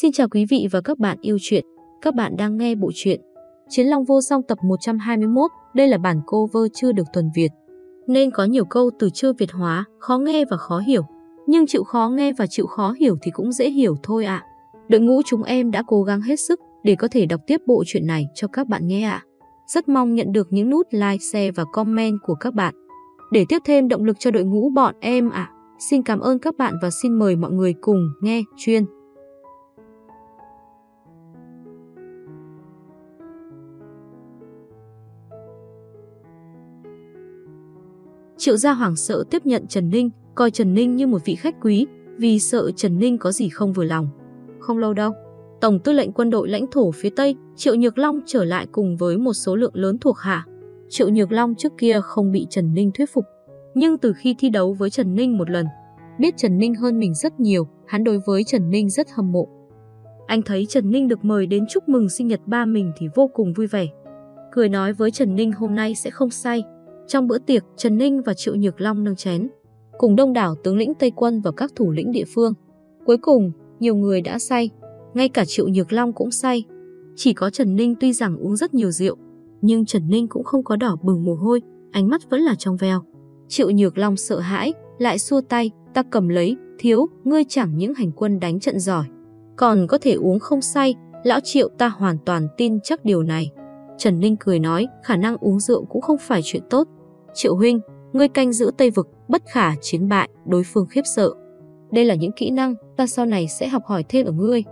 Xin chào quý vị và các bạn yêu truyện. Các bạn đang nghe bộ truyện Chiến Long Vô Song tập 121. Đây là bản cover chưa được thuần Việt. Nên có nhiều câu từ chưa Việt hóa, khó nghe và khó hiểu. Nhưng chịu khó nghe và chịu khó hiểu thì cũng dễ hiểu thôi ạ. Đội ngũ chúng em đã cố gắng hết sức để có thể đọc tiếp bộ truyện này cho các bạn nghe ạ. Rất mong nhận được những nút like, share và comment của các bạn. Để tiếp thêm động lực cho đội ngũ bọn em ạ. Xin cảm ơn các bạn và xin mời mọi người cùng nghe chuyên. Triệu gia hoảng sợ tiếp nhận Trần Ninh, coi Trần Ninh như một vị khách quý, vì sợ Trần Ninh có gì không vừa lòng. Không lâu đâu, Tổng tư lệnh quân đội lãnh thổ phía Tây, Triệu Nhược Long trở lại cùng với một số lượng lớn thuộc hạ. Triệu Nhược Long trước kia không bị Trần Ninh thuyết phục, nhưng từ khi thi đấu với Trần Ninh một lần, biết Trần Ninh hơn mình rất nhiều, hắn đối với Trần Ninh rất hâm mộ. Anh thấy Trần Ninh được mời đến chúc mừng sinh nhật ba mình thì vô cùng vui vẻ. Cười nói với Trần Ninh hôm nay sẽ không say, trong bữa tiệc, Trần Ninh và Triệu Nhược Long nâng chén, cùng đông đảo tướng lĩnh Tây quân và các thủ lĩnh địa phương. Cuối cùng, nhiều người đã say, ngay cả Triệu Nhược Long cũng say. Chỉ có Trần Ninh tuy rằng uống rất nhiều rượu, nhưng Trần Ninh cũng không có đỏ bừng mồ hôi, ánh mắt vẫn là trong veo. Triệu Nhược Long sợ hãi, lại xua tay, ta cầm lấy, thiếu, ngươi chẳng những hành quân đánh trận giỏi, còn có thể uống không say, lão Triệu ta hoàn toàn tin chắc điều này. Trần Ninh cười nói, khả năng uống rượu cũng không phải chuyện tốt. Triệu huynh, ngươi canh giữ Tây Vực, bất khả chiến bại, đối phương khiếp sợ. Đây là những kỹ năng ta sau này sẽ học hỏi thêm ở ngươi.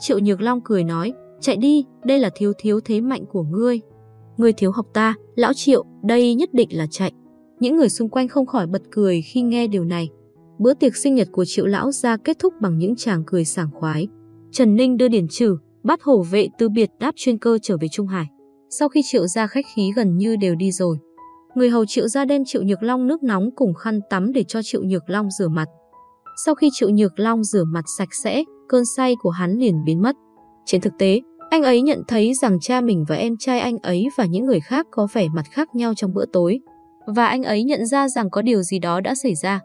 Triệu Nhược Long cười nói, chạy đi, đây là thiếu thiếu thế mạnh của ngươi. Ngươi thiếu học ta, lão Triệu, đây nhất định là chạy. Những người xung quanh không khỏi bật cười khi nghe điều này. Bữa tiệc sinh nhật của Triệu Lão ra kết thúc bằng những chàng cười sảng khoái. Trần Ninh đưa điển trừ, bắt hổ vệ từ biệt đáp chuyên cơ trở về Trung Hải. Sau khi Triệu gia khách khí gần như đều đi rồi, người hầu Triệu gia đem Triệu Nhược Long nước nóng cùng khăn tắm để cho Triệu Nhược Long rửa mặt. Sau khi Triệu Nhược Long rửa mặt sạch sẽ, cơn say của hắn liền biến mất. Trên thực tế, anh ấy nhận thấy rằng cha mình và em trai anh ấy và những người khác có vẻ mặt khác nhau trong bữa tối, và anh ấy nhận ra rằng có điều gì đó đã xảy ra.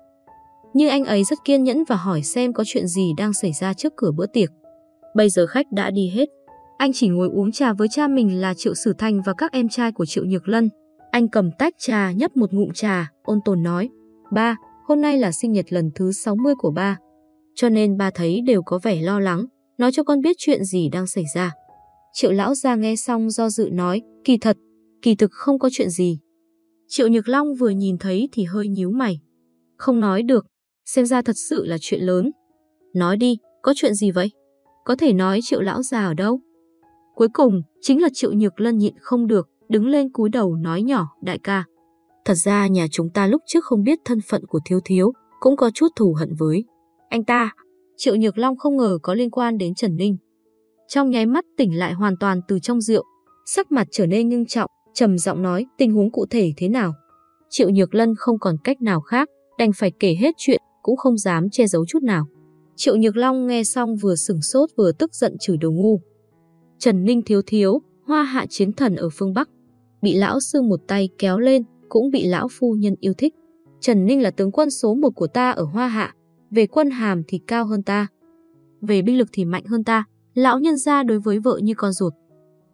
Nhưng anh ấy rất kiên nhẫn và hỏi xem có chuyện gì đang xảy ra trước cửa bữa tiệc. Bây giờ khách đã đi hết, anh chỉ ngồi uống trà với cha mình là Triệu Sử Thành và các em trai của Triệu Nhược Lân. Anh cầm tách trà nhấp một ngụm trà, ôn tồn nói. Ba, hôm nay là sinh nhật lần thứ 60 của ba. Cho nên ba thấy đều có vẻ lo lắng, nói cho con biết chuyện gì đang xảy ra. Triệu lão ra nghe xong do dự nói, kỳ thật, kỳ thực không có chuyện gì. Triệu Nhược Long vừa nhìn thấy thì hơi nhíu mày. Không nói được, xem ra thật sự là chuyện lớn. Nói đi, có chuyện gì vậy? Có thể nói triệu lão già ở đâu? Cuối cùng, chính là Triệu Nhược Lân nhịn không được, đứng lên cúi đầu nói nhỏ, đại ca. Thật ra nhà chúng ta lúc trước không biết thân phận của Thiếu Thiếu, cũng có chút thù hận với. Anh ta, Triệu Nhược Long không ngờ có liên quan đến Trần Ninh. Trong nháy mắt tỉnh lại hoàn toàn từ trong rượu, sắc mặt trở nên ngưng trọng, trầm giọng nói tình huống cụ thể thế nào. Triệu Nhược Lân không còn cách nào khác, đành phải kể hết chuyện, cũng không dám che giấu chút nào. Triệu Nhược Long nghe xong vừa sửng sốt vừa tức giận chửi đồ ngu. Trần Ninh thiếu thiếu, hoa hạ chiến thần ở phương Bắc. Bị lão sư một tay kéo lên, cũng bị lão phu nhân yêu thích. Trần Ninh là tướng quân số một của ta ở hoa hạ, về quân hàm thì cao hơn ta. Về binh lực thì mạnh hơn ta, lão nhân gia đối với vợ như con ruột.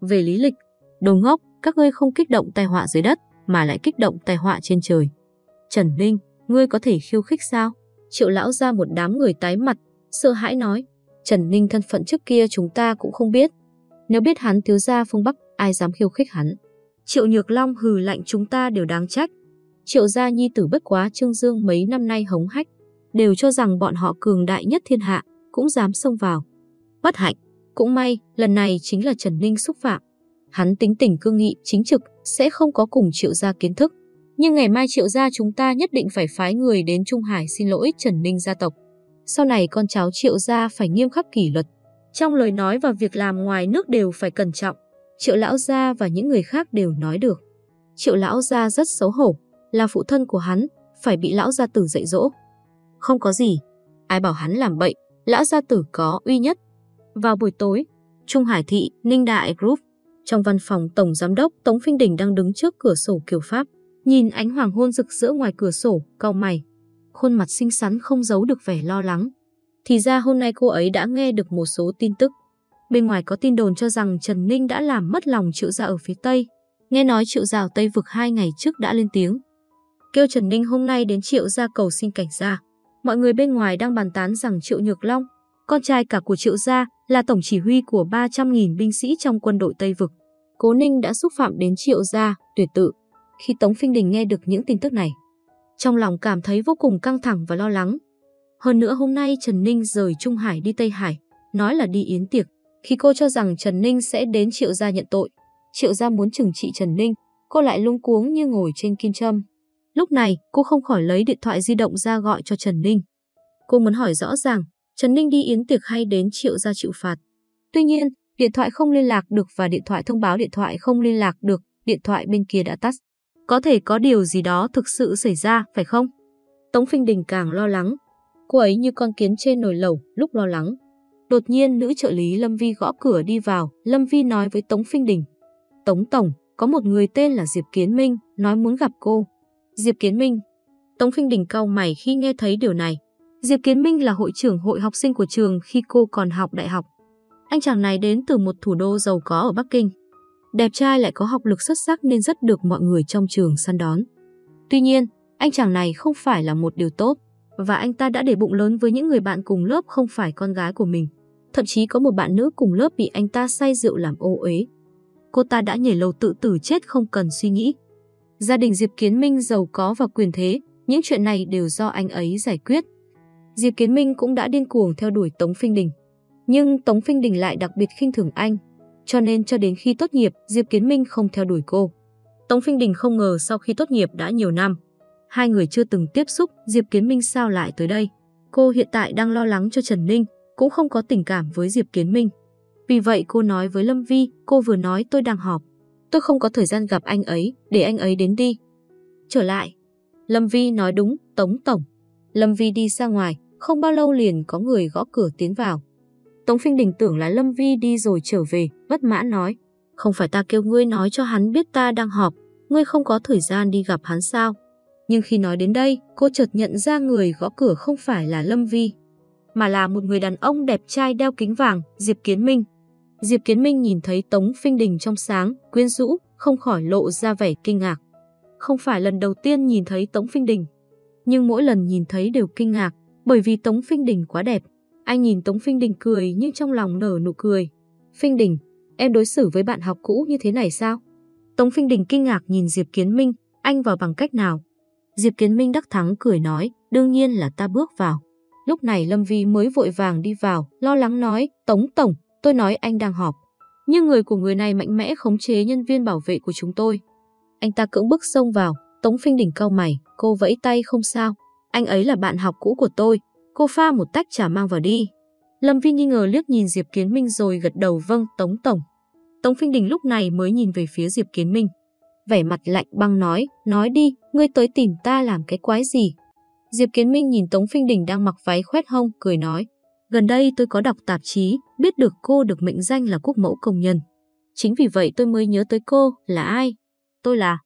Về lý lịch, đồ ngốc, các ngươi không kích động tai họa dưới đất, mà lại kích động tai họa trên trời. Trần Ninh, ngươi có thể khiêu khích sao? Triệu lão ra một đám người tái mặt, sợ hãi nói. Trần Ninh thân phận trước kia chúng ta cũng không biết, nếu biết hắn thiếu gia phương Bắc, ai dám khiêu khích hắn. Triệu Nhược Long hừ lạnh chúng ta đều đáng trách. Triệu gia nhi tử bất quá Trương Dương mấy năm nay hống hách, đều cho rằng bọn họ cường đại nhất thiên hạ, cũng dám xông vào. Bất hạnh, cũng may, lần này chính là Trần Ninh xúc phạm. Hắn tính tình cương nghị, chính trực, sẽ không có cùng triệu gia kiến thức. Nhưng ngày mai triệu gia chúng ta nhất định phải phái người đến Trung Hải xin lỗi Trần Ninh gia tộc. Sau này con cháu triệu gia phải nghiêm khắc kỷ luật, trong lời nói và việc làm ngoài nước đều phải cẩn trọng. Triệu lão gia và những người khác đều nói được. Triệu lão gia rất xấu hổ, là phụ thân của hắn, phải bị lão gia tử dạy dỗ. Không có gì, ai bảo hắn làm bậy, lão gia tử có uy nhất. Vào buổi tối, Trung Hải Thị, Ninh Đại Group, trong văn phòng Tổng Giám đốc Tống Phinh Đình đang đứng trước cửa sổ kiểu Pháp, nhìn ánh hoàng hôn rực rỡ ngoài cửa sổ, cau mày. Khuôn mặt xinh xắn không giấu được vẻ lo lắng. Thì ra hôm nay cô ấy đã nghe được một số tin tức. Bên ngoài có tin đồn cho rằng Trần Ninh đã làm mất lòng triệu gia ở phía Tây. Nghe nói triệu gia ở Tây vực hai ngày trước đã lên tiếng. Kêu Trần Ninh hôm nay đến triệu gia cầu xin cảnh gia. Mọi người bên ngoài đang bàn tán rằng Triệu Nhược Long, con trai cả của Triệu gia, là tổng chỉ huy của 300.000 binh sĩ trong quân đội Tây vực. Cố Ninh đã xúc phạm đến Triệu gia, tuyệt tự. Khi Tống Phinh Đình nghe được những tin tức này, trong lòng cảm thấy vô cùng căng thẳng và lo lắng. Hơn nữa hôm nay Trần Ninh rời Trung Hải đi Tây Hải, nói là đi yến tiệc. Khi cô cho rằng Trần Ninh sẽ đến Triệu gia nhận tội, Triệu gia muốn trừng trị Trần Ninh, cô lại lung cuống như ngồi trên kim châm. Lúc này, cô không khỏi lấy điện thoại di động ra gọi cho Trần Ninh. Cô muốn hỏi rõ ràng, Trần Ninh đi yến tiệc hay đến Triệu gia chịu phạt. Tuy nhiên, điện thoại không liên lạc được và điện thoại thông báo điện thoại không liên lạc được, điện thoại bên kia đã tắt. Có thể có điều gì đó thực sự xảy ra, phải không? Tống Phinh Đình càng lo lắng. Cô ấy như con kiến trên nồi lẩu, lúc lo lắng. Đột nhiên nữ trợ lý Lâm Vi gõ cửa đi vào, Lâm Vi nói với Tống Phinh Đình. Tống Tổng, có một người tên là Diệp Kiến Minh, nói muốn gặp cô. Diệp Kiến Minh. Tống Phinh Đình cau mày khi nghe thấy điều này. Diệp Kiến Minh là hội trưởng hội học sinh của trường khi cô còn học đại học. Anh chàng này đến từ một thủ đô giàu có ở Bắc Kinh. Đẹp trai lại có học lực xuất sắc nên rất được mọi người trong trường săn đón. Tuy nhiên, anh chàng này không phải là một điều tốt và anh ta đã để bụng lớn với những người bạn cùng lớp không phải con gái của mình. Thậm chí có một bạn nữ cùng lớp bị anh ta say rượu làm ô uế. Cô ta đã nhảy lầu tự tử chết không cần suy nghĩ. Gia đình Diệp Kiến Minh giàu có và quyền thế, những chuyện này đều do anh ấy giải quyết. Diệp Kiến Minh cũng đã điên cuồng theo đuổi Tống Phinh Đình. Nhưng Tống Phinh Đình lại đặc biệt khinh thường anh, cho nên cho đến khi tốt nghiệp, Diệp Kiến Minh không theo đuổi cô. Tống Phinh Đình không ngờ sau khi tốt nghiệp đã nhiều năm, hai người chưa từng tiếp xúc, Diệp Kiến Minh sao lại tới đây. Cô hiện tại đang lo lắng cho Trần Ninh, cũng không có tình cảm với Diệp Kiến Minh. Vì vậy cô nói với Lâm Vi, cô vừa nói tôi đang họp. Tôi không có thời gian gặp anh ấy, để anh ấy đến đi. Trở lại. Lâm Vi nói đúng, Tống Tổng. Lâm Vi đi ra ngoài, không bao lâu liền có người gõ cửa tiến vào. Tống Phinh Đình tưởng là Lâm Vi đi rồi trở về, bất mãn nói. Không phải ta kêu ngươi nói cho hắn biết ta đang họp, ngươi không có thời gian đi gặp hắn sao? Nhưng khi nói đến đây, cô chợt nhận ra người gõ cửa không phải là Lâm Vi, mà là một người đàn ông đẹp trai đeo kính vàng, Diệp Kiến Minh. Diệp Kiến Minh nhìn thấy Tống Phinh Đình trong sáng, quyến rũ, không khỏi lộ ra vẻ kinh ngạc. Không phải lần đầu tiên nhìn thấy Tống Phinh Đình, nhưng mỗi lần nhìn thấy đều kinh ngạc, bởi vì Tống Phinh Đình quá đẹp. Anh nhìn Tống Phinh Đình cười nhưng trong lòng nở nụ cười. Phinh Đình, em đối xử với bạn học cũ như thế này sao? Tống Phinh Đình kinh ngạc nhìn Diệp Kiến Minh, anh vào bằng cách nào? Diệp Kiến Minh đắc thắng cười nói, đương nhiên là ta bước vào. Lúc này Lâm Vi mới vội vàng đi vào, lo lắng nói, Tống Tổng, tôi nói anh đang họp. Nhưng người của người này mạnh mẽ khống chế nhân viên bảo vệ của chúng tôi. Anh ta cưỡng bức xông vào, Tống Phinh Đỉnh cau mày, cô vẫy tay không sao. Anh ấy là bạn học cũ của tôi, cô pha một tách trà mang vào đi. Lâm Vi nghi ngờ liếc nhìn Diệp Kiến Minh rồi gật đầu vâng Tống Tổng. Tống Phinh Đình lúc này mới nhìn về phía Diệp Kiến Minh. Vẻ mặt lạnh băng nói, nói đi, ngươi tới tìm ta làm cái quái gì? Diệp Kiến Minh nhìn Tống Phinh Đình đang mặc váy khoét hông, cười nói. Gần đây tôi có đọc tạp chí, biết được cô được mệnh danh là quốc mẫu công nhân. Chính vì vậy tôi mới nhớ tới cô, là ai? Tôi là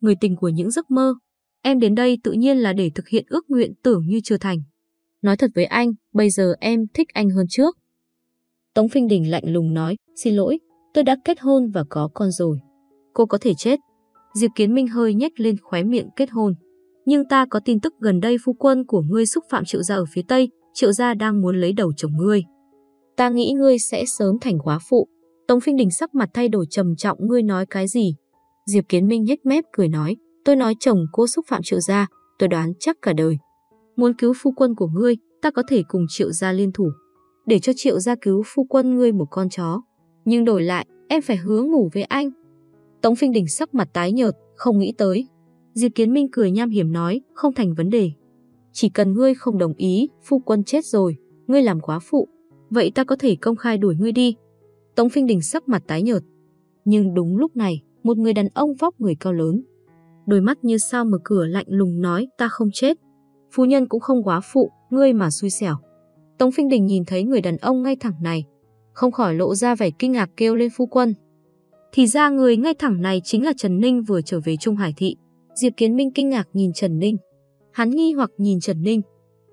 người tình của những giấc mơ. Em đến đây tự nhiên là để thực hiện ước nguyện tưởng như chưa thành. Nói thật với anh, bây giờ em thích anh hơn trước. Tống Phinh Đình lạnh lùng nói, xin lỗi, tôi đã kết hôn và có con rồi. Cô có thể chết. Diệp Kiến Minh hơi nhếch lên khóe miệng kết hôn. Nhưng ta có tin tức gần đây phu quân của ngươi xúc phạm triệu gia ở phía Tây, triệu gia đang muốn lấy đầu chồng ngươi. Ta nghĩ ngươi sẽ sớm thành quá phụ. Tống Phinh Đình sắc mặt thay đổi trầm trọng ngươi nói cái gì? Diệp Kiến Minh nhếch mép cười nói, tôi nói chồng cô xúc phạm triệu gia, tôi đoán chắc cả đời. Muốn cứu phu quân của ngươi, ta có thể cùng triệu gia liên thủ. Để cho triệu gia cứu phu quân ngươi một con chó. Nhưng đổi lại, em phải hứa ngủ với anh. Tống Phinh Đình sắc mặt tái nhợt, không nghĩ tới. Diệp Kiến Minh cười nham hiểm nói, không thành vấn đề. Chỉ cần ngươi không đồng ý, phu quân chết rồi, ngươi làm quá phụ. Vậy ta có thể công khai đuổi ngươi đi. Tống Phinh Đình sắc mặt tái nhợt. Nhưng đúng lúc này, một người đàn ông vóc người cao lớn. Đôi mắt như sao mở cửa lạnh lùng nói ta không chết. Phu nhân cũng không quá phụ, ngươi mà xui xẻo. Tống Phinh Đình nhìn thấy người đàn ông ngay thẳng này. Không khỏi lộ ra vẻ kinh ngạc kêu lên phu quân. Thì ra người ngay thẳng này chính là Trần Ninh vừa trở về Trung Hải Thị. Diệp Kiến Minh kinh ngạc nhìn Trần Ninh. Hắn nghi hoặc nhìn Trần Ninh.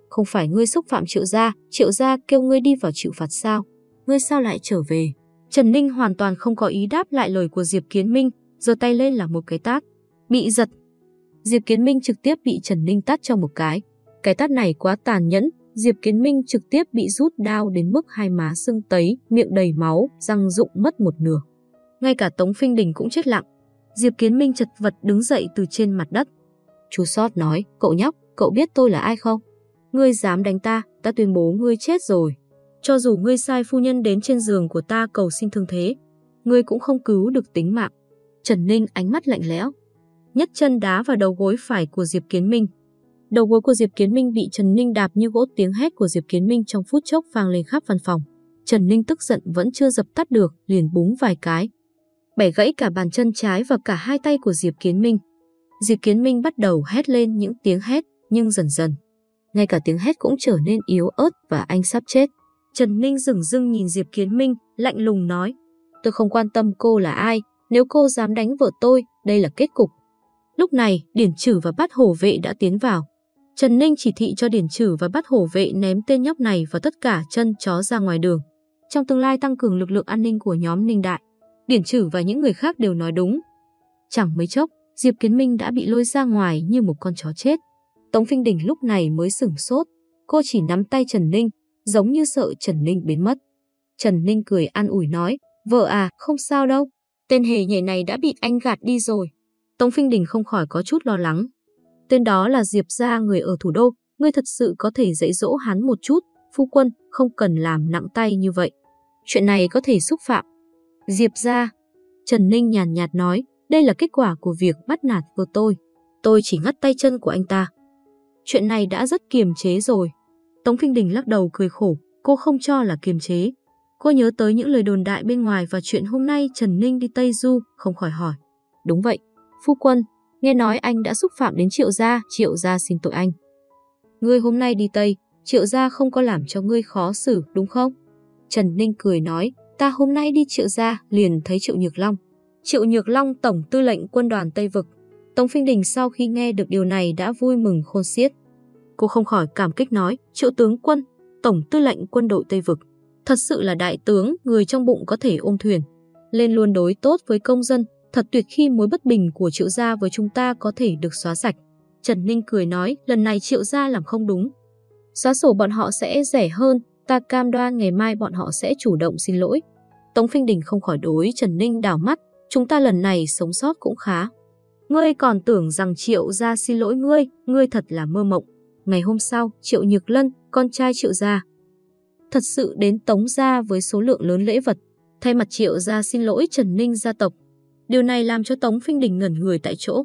không phải ngươi xúc phạm triệu gia, triệu gia kêu ngươi đi vào chịu phạt sao? Ngươi sao lại trở về? Trần Ninh hoàn toàn không có ý đáp lại lời của Diệp Kiến Minh, giơ tay lên là một cái tát. Bị giật. Diệp Kiến Minh trực tiếp bị Trần Ninh tát cho một cái. Cái tát này quá tàn nhẫn, Diệp Kiến Minh trực tiếp bị rút đao đến mức hai má sưng tấy, miệng đầy máu, răng rụng mất một nửa. Ngay cả Tống Phinh Đình cũng chết lặng. Diệp Kiến Minh chật vật đứng dậy từ trên mặt đất. Chú Sót nói, cậu nhóc, cậu biết tôi là ai không? Ngươi dám đánh ta, ta tuyên bố ngươi chết rồi. Cho dù ngươi sai phu nhân đến trên giường của ta cầu xin thương thế, ngươi cũng không cứu được tính mạng. Trần Ninh ánh mắt lạnh lẽo, nhất chân đá vào đầu gối phải của Diệp Kiến Minh. Đầu gối của Diệp Kiến Minh bị Trần Ninh đạp như gỗ tiếng hét của Diệp Kiến Minh trong phút chốc vang lên khắp văn phòng. Trần Ninh tức giận vẫn chưa dập tắt được, liền búng vài cái. Bẻ gãy cả bàn chân trái và cả hai tay của Diệp Kiến Minh. Diệp Kiến Minh bắt đầu hét lên những tiếng hét, nhưng dần dần. Ngay cả tiếng hét cũng trở nên yếu ớt và anh sắp chết. Trần Ninh dừng dưng nhìn Diệp Kiến Minh, lạnh lùng nói. Tôi không quan tâm cô là ai, nếu cô dám đánh vợ tôi, đây là kết cục. Lúc này, Điển Trử và Bát hổ vệ đã tiến vào. Trần Ninh chỉ thị cho Điển Trử và Bát hổ vệ ném tên nhóc này và tất cả chân chó ra ngoài đường. Trong tương lai tăng cường lực lượng an ninh của nhóm Ninh Đại, Điển Trử và những người khác đều nói đúng. Chẳng mấy chốc, Diệp Kiến Minh đã bị lôi ra ngoài như một con chó chết. Tống Phinh Đình lúc này mới sửng sốt. Cô chỉ nắm tay Trần Ninh, giống như sợ Trần Ninh biến mất. Trần Ninh cười an ủi nói, vợ à, không sao đâu. Tên hề nhảy này đã bị anh gạt đi rồi. Tống Phinh Đình không khỏi có chút lo lắng. Tên đó là Diệp Gia người ở thủ đô, ngươi thật sự có thể dạy dỗ hắn một chút, phu quân, không cần làm nặng tay như vậy. Chuyện này có thể xúc phạm. Diệp Gia. Trần Ninh nhàn nhạt nói, đây là kết quả của việc bắt nạt vừa tôi. Tôi chỉ ngắt tay chân của anh ta. Chuyện này đã rất kiềm chế rồi. Tống Kinh Đình lắc đầu cười khổ, cô không cho là kiềm chế. Cô nhớ tới những lời đồn đại bên ngoài và chuyện hôm nay Trần Ninh đi Tây Du, không khỏi hỏi. Đúng vậy, phu quân, nghe nói anh đã xúc phạm đến Triệu Gia, Triệu Gia xin tội anh. Ngươi hôm nay đi Tây, Triệu Gia không có làm cho ngươi khó xử, đúng không? Trần Ninh cười nói, ta hôm nay đi Triệu Gia liền thấy Triệu Nhược Long. Triệu Nhược Long tổng tư lệnh quân đoàn Tây Vực. Tống Phinh Đình sau khi nghe được điều này đã vui mừng khôn xiết. Cô không khỏi cảm kích nói, Triệu tướng quân, tổng tư lệnh quân đội Tây Vực. Thật sự là đại tướng, người trong bụng có thể ôm thuyền. Lên luôn đối tốt với công dân, thật tuyệt khi mối bất bình của Triệu Gia với chúng ta có thể được xóa sạch. Trần Ninh cười nói, lần này Triệu Gia làm không đúng. Xóa sổ bọn họ sẽ rẻ hơn, ta cam đoan ngày mai bọn họ sẽ chủ động xin lỗi. Tống Phinh Đình không khỏi đối Trần Ninh đảo mắt, chúng ta lần này sống sót cũng khá. Ngươi còn tưởng rằng Triệu Gia xin lỗi ngươi, ngươi thật là mơ mộng. Ngày hôm sau, Triệu Nhược Lân, con trai Triệu Gia, thật sự đến Tống Gia với số lượng lớn lễ vật, thay mặt Triệu Gia xin lỗi Trần Ninh gia tộc. Điều này làm cho Tống Phinh Đình ngẩn người tại chỗ.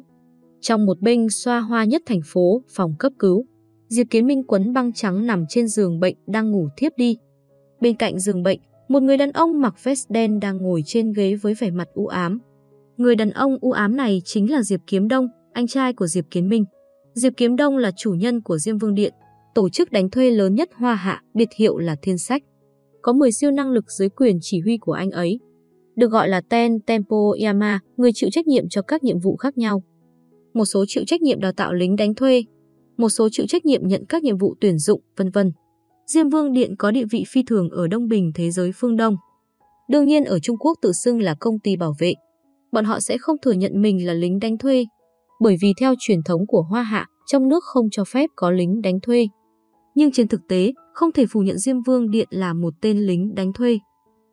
Trong một binh xoa hoa nhất thành phố, phòng cấp cứu, Diệp Kiến Minh quấn băng trắng nằm trên giường bệnh đang ngủ thiếp đi. Bên cạnh giường bệnh, một người đàn ông mặc vest đen đang ngồi trên ghế với vẻ mặt u ám. Người đàn ông u ám này chính là Diệp Kiếm Đông, anh trai của Diệp Kiến Minh. Diệp Kiếm Đông là chủ nhân của Diêm Vương Điện, tổ chức đánh thuê lớn nhất Hoa Hạ, biệt hiệu là Thiên Sách. Có 10 siêu năng lực dưới quyền chỉ huy của anh ấy. Được gọi là Ten Tempo Yama, người chịu trách nhiệm cho các nhiệm vụ khác nhau. Một số chịu trách nhiệm đào tạo lính đánh thuê, một số chịu trách nhiệm nhận các nhiệm vụ tuyển dụng, vân vân. Diêm Vương Điện có địa vị phi thường ở Đông Bình thế giới phương Đông. Đương nhiên ở Trung Quốc tự xưng là công ty bảo vệ. Bọn họ sẽ không thừa nhận mình là lính đánh thuê, bởi vì theo truyền thống của Hoa Hạ, trong nước không cho phép có lính đánh thuê. Nhưng trên thực tế, không thể phủ nhận Diêm Vương Điện là một tên lính đánh thuê,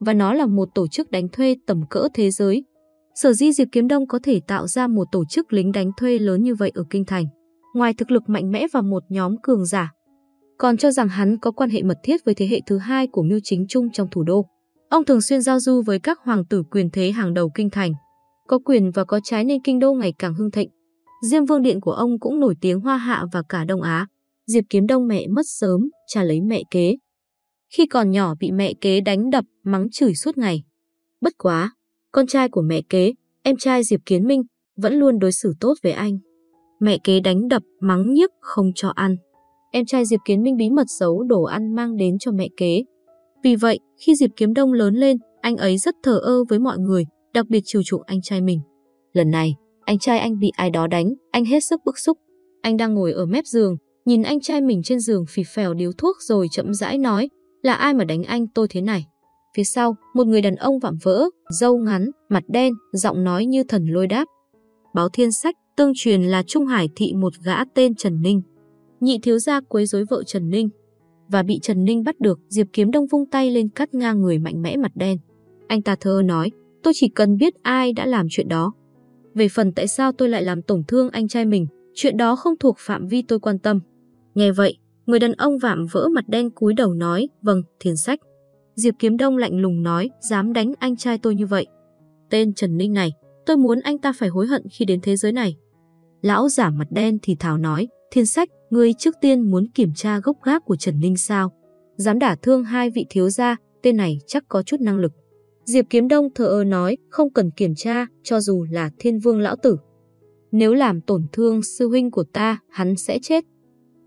và nó là một tổ chức đánh thuê tầm cỡ thế giới. Sở di Diệp Kiếm Đông có thể tạo ra một tổ chức lính đánh thuê lớn như vậy ở Kinh Thành. Ngoài thực lực mạnh mẽ và một nhóm cường giả, còn cho rằng hắn có quan hệ mật thiết với thế hệ thứ hai của Mưu Chính Trung trong thủ đô. Ông thường xuyên giao du với các hoàng tử quyền thế hàng đầu kinh thành. Có quyền và có trái nên kinh đô ngày càng hưng thịnh. Diêm vương điện của ông cũng nổi tiếng hoa hạ và cả Đông Á. Diệp Kiếm Đông mẹ mất sớm, cha lấy mẹ kế. Khi còn nhỏ bị mẹ kế đánh đập, mắng chửi suốt ngày. Bất quá, con trai của mẹ kế, em trai Diệp Kiến Minh, vẫn luôn đối xử tốt với anh. Mẹ kế đánh đập, mắng nhiếc, không cho ăn. Em trai Diệp Kiến Minh bí mật giấu đồ ăn mang đến cho mẹ kế. Vì vậy, khi Diệp Kiếm Đông lớn lên, anh ấy rất thờ ơ với mọi người, đặc biệt chiều chuộng anh trai mình. Lần này, anh trai anh bị ai đó đánh, anh hết sức bức xúc. Anh đang ngồi ở mép giường, nhìn anh trai mình trên giường phì phèo điếu thuốc rồi chậm rãi nói, là ai mà đánh anh tôi thế này? Phía sau, một người đàn ông vạm vỡ, râu ngắn, mặt đen, giọng nói như thần lôi đáp. Báo thiên sách, tương truyền là Trung Hải thị một gã tên Trần Ninh. Nhị thiếu gia quấy rối vợ Trần Ninh. Và bị Trần Ninh bắt được, Diệp Kiếm Đông vung tay lên cắt ngang người mạnh mẽ mặt đen. Anh ta thơ nói, tôi chỉ cần biết ai đã làm chuyện đó. Về phần tại sao tôi lại làm tổn thương anh trai mình, chuyện đó không thuộc phạm vi tôi quan tâm. Nghe vậy, người đàn ông vạm vỡ mặt đen cúi đầu nói, vâng, thiền sách. Diệp Kiếm Đông lạnh lùng nói, dám đánh anh trai tôi như vậy. Tên Trần Ninh này, tôi muốn anh ta phải hối hận khi đến thế giới này. Lão giả mặt đen thì thảo nói, thiên sách, ngươi trước tiên muốn kiểm tra gốc gác của Trần Ninh sao? Dám đả thương hai vị thiếu gia, tên này chắc có chút năng lực. Diệp Kiếm Đông thờ ơ nói, không cần kiểm tra, cho dù là thiên vương lão tử. Nếu làm tổn thương sư huynh của ta, hắn sẽ chết.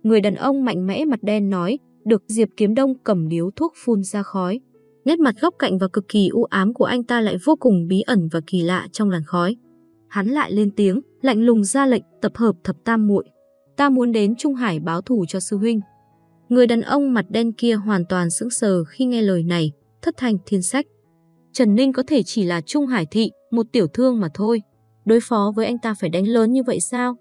Người đàn ông mạnh mẽ mặt đen nói, được Diệp Kiếm Đông cầm điếu thuốc phun ra khói. Nét mặt góc cạnh và cực kỳ u ám của anh ta lại vô cùng bí ẩn và kỳ lạ trong làn khói. Hắn lại lên tiếng, lạnh lùng ra lệnh tập hợp thập tam muội. Ta muốn đến Trung Hải báo thù cho sư huynh. Người đàn ông mặt đen kia hoàn toàn sững sờ khi nghe lời này, thất thành thiên sách. Trần Ninh có thể chỉ là Trung Hải thị, một tiểu thương mà thôi. Đối phó với anh ta phải đánh lớn như vậy sao?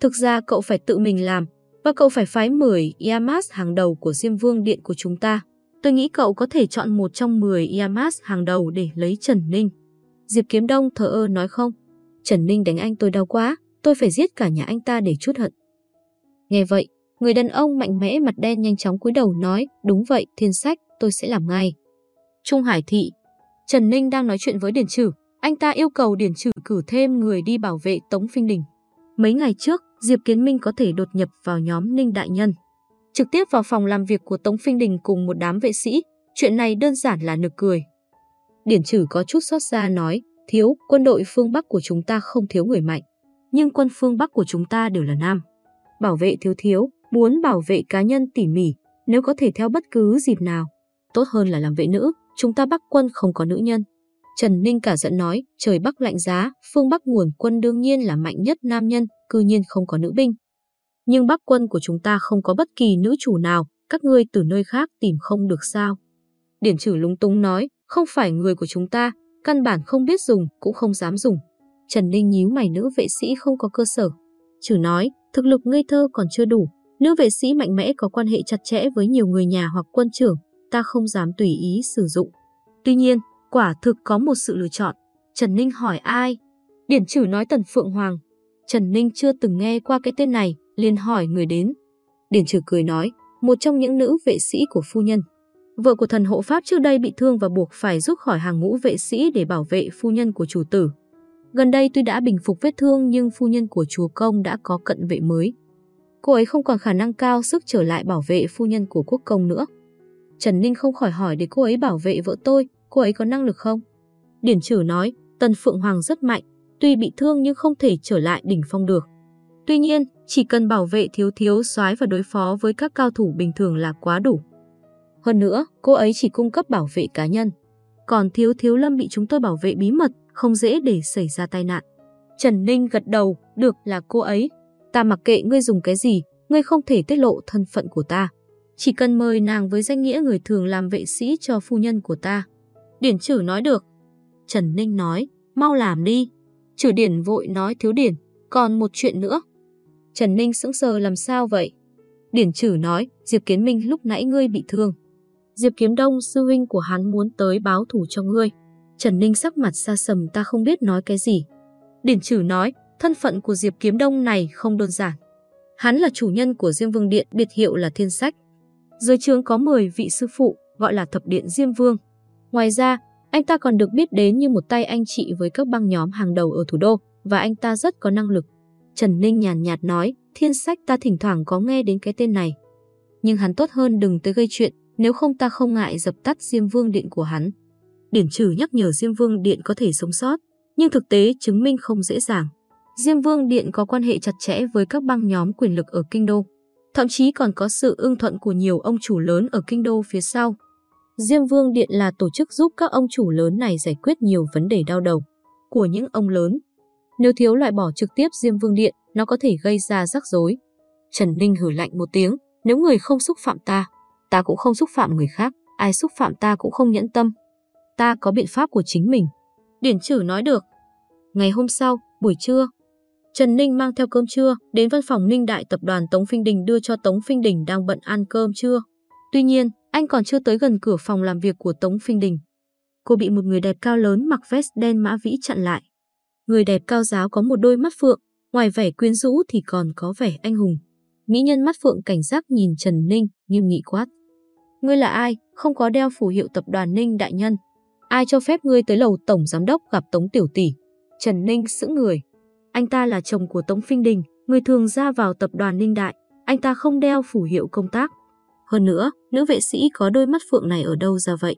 Thực ra cậu phải tự mình làm, và cậu phải phái 10 Yamas hàng đầu của Diêm Vương Điện của chúng ta. Tôi nghĩ cậu có thể chọn một trong 10 Yamas hàng đầu để lấy Trần Ninh. Diệp Kiếm Đông thở ơ nói không. Trần Ninh đánh anh tôi đau quá, tôi phải giết cả nhà anh ta để chút hận. Nghe vậy, người đàn ông mạnh mẽ mặt đen nhanh chóng cúi đầu nói, đúng vậy, thiên sách, tôi sẽ làm ngay. Trung Hải Thị Trần Ninh đang nói chuyện với Điển Trử, anh ta yêu cầu Điển Trử cử thêm người đi bảo vệ Tống Phinh Đình. Mấy ngày trước, Diệp Kiến Minh có thể đột nhập vào nhóm Ninh Đại Nhân. Trực tiếp vào phòng làm việc của Tống Phinh Đình cùng một đám vệ sĩ, chuyện này đơn giản là nực cười. Điển Trử có chút xót xa nói, thiếu, quân đội phương Bắc của chúng ta không thiếu người mạnh. Nhưng quân phương Bắc của chúng ta đều là nam. Bảo vệ thiếu thiếu, muốn bảo vệ cá nhân tỉ mỉ, nếu có thể theo bất cứ dịp nào. Tốt hơn là làm vệ nữ, chúng ta Bắc quân không có nữ nhân. Trần Ninh cả giận nói, trời Bắc lạnh giá, phương Bắc nguồn quân đương nhiên là mạnh nhất nam nhân, cư nhiên không có nữ binh. Nhưng Bắc quân của chúng ta không có bất kỳ nữ chủ nào, các ngươi từ nơi khác tìm không được sao. Điển trừ lúng túng nói, không phải người của chúng ta, căn bản không biết dùng, cũng không dám dùng. Trần Ninh nhíu mày nữ vệ sĩ không có cơ sở. Trừ nói, thực lực ngây thơ còn chưa đủ, nữ vệ sĩ mạnh mẽ có quan hệ chặt chẽ với nhiều người nhà hoặc quân trưởng, ta không dám tùy ý sử dụng. Tuy nhiên, quả thực có một sự lựa chọn. Trần Ninh hỏi ai? Điển trừ nói Tần Phượng Hoàng. Trần Ninh chưa từng nghe qua cái tên này, liền hỏi người đến. Điển trừ cười nói, một trong những nữ vệ sĩ của phu nhân. Vợ của thần hộ pháp trước đây bị thương và buộc phải rút khỏi hàng ngũ vệ sĩ để bảo vệ phu nhân của chủ tử. Gần đây tuy đã bình phục vết thương nhưng phu nhân của chúa công đã có cận vệ mới. Cô ấy không còn khả năng cao sức trở lại bảo vệ phu nhân của quốc công nữa. Trần Ninh không khỏi hỏi để cô ấy bảo vệ vợ tôi, cô ấy có năng lực không? Điển trừ nói, Tần Phượng Hoàng rất mạnh, tuy bị thương nhưng không thể trở lại đỉnh phong được. Tuy nhiên, chỉ cần bảo vệ thiếu thiếu soái và đối phó với các cao thủ bình thường là quá đủ. Hơn nữa, cô ấy chỉ cung cấp bảo vệ cá nhân. Còn thiếu thiếu lâm bị chúng tôi bảo vệ bí mật, không dễ để xảy ra tai nạn. Trần Ninh gật đầu, được là cô ấy. Ta mặc kệ ngươi dùng cái gì, ngươi không thể tiết lộ thân phận của ta. Chỉ cần mời nàng với danh nghĩa người thường làm vệ sĩ cho phu nhân của ta. Điển trừ nói được. Trần Ninh nói, mau làm đi. Trừ điển vội nói thiếu điển, còn một chuyện nữa. Trần Ninh sững sờ làm sao vậy? Điển trừ nói, Diệp Kiến Minh lúc nãy ngươi bị thương. Diệp Kiếm Đông sư huynh của hắn muốn tới báo thủ cho ngươi. Trần Ninh sắc mặt xa sầm ta không biết nói cái gì. Điển trừ nói, thân phận của Diệp Kiếm Đông này không đơn giản. Hắn là chủ nhân của Diêm Vương Điện biệt hiệu là Thiên Sách. Dưới trướng có 10 vị sư phụ, gọi là Thập Điện Diêm Vương. Ngoài ra, anh ta còn được biết đến như một tay anh chị với các băng nhóm hàng đầu ở thủ đô và anh ta rất có năng lực. Trần Ninh nhàn nhạt nói, thiên sách ta thỉnh thoảng có nghe đến cái tên này. Nhưng hắn tốt hơn đừng tới gây chuyện, nếu không ta không ngại dập tắt Diêm Vương Điện của hắn. Điển trừ nhắc nhở Diêm Vương Điện có thể sống sót, nhưng thực tế chứng minh không dễ dàng. Diêm Vương Điện có quan hệ chặt chẽ với các băng nhóm quyền lực ở Kinh Đô. Thậm chí còn có sự ưng thuận của nhiều ông chủ lớn ở Kinh Đô phía sau. Diêm Vương Điện là tổ chức giúp các ông chủ lớn này giải quyết nhiều vấn đề đau đầu của những ông lớn. Nếu thiếu loại bỏ trực tiếp Diêm Vương Điện, nó có thể gây ra rắc rối. Trần Ninh hử lạnh một tiếng, nếu người không xúc phạm ta, ta cũng không xúc phạm người khác, ai xúc phạm ta cũng không nhẫn tâm. Ta có biện pháp của chính mình. Điển trừ nói được. Ngày hôm sau, buổi trưa, Trần Ninh mang theo cơm trưa đến văn phòng Ninh Đại tập đoàn Tống Phinh Đình đưa cho Tống Phinh Đình đang bận ăn cơm trưa. Tuy nhiên, anh còn chưa tới gần cửa phòng làm việc của Tống Phinh Đình. Cô bị một người đẹp cao lớn mặc vest đen mã vĩ chặn lại. Người đẹp cao giáo có một đôi mắt phượng, ngoài vẻ quyến rũ thì còn có vẻ anh hùng. Mỹ nhân mắt phượng cảnh giác nhìn Trần Ninh, nghiêm nghị quát. Ngươi là ai, không có đeo phù hiệu tập đoàn Ninh Đại Nhân. Ai cho phép ngươi tới lầu tổng giám đốc gặp Tống Tiểu Tỷ? Trần Ninh sững người. Anh ta là chồng của Tống Phinh Đình, người thường ra vào tập đoàn Ninh Đại. Anh ta không đeo phủ hiệu công tác. Hơn nữa, nữ vệ sĩ có đôi mắt phượng này ở đâu ra vậy?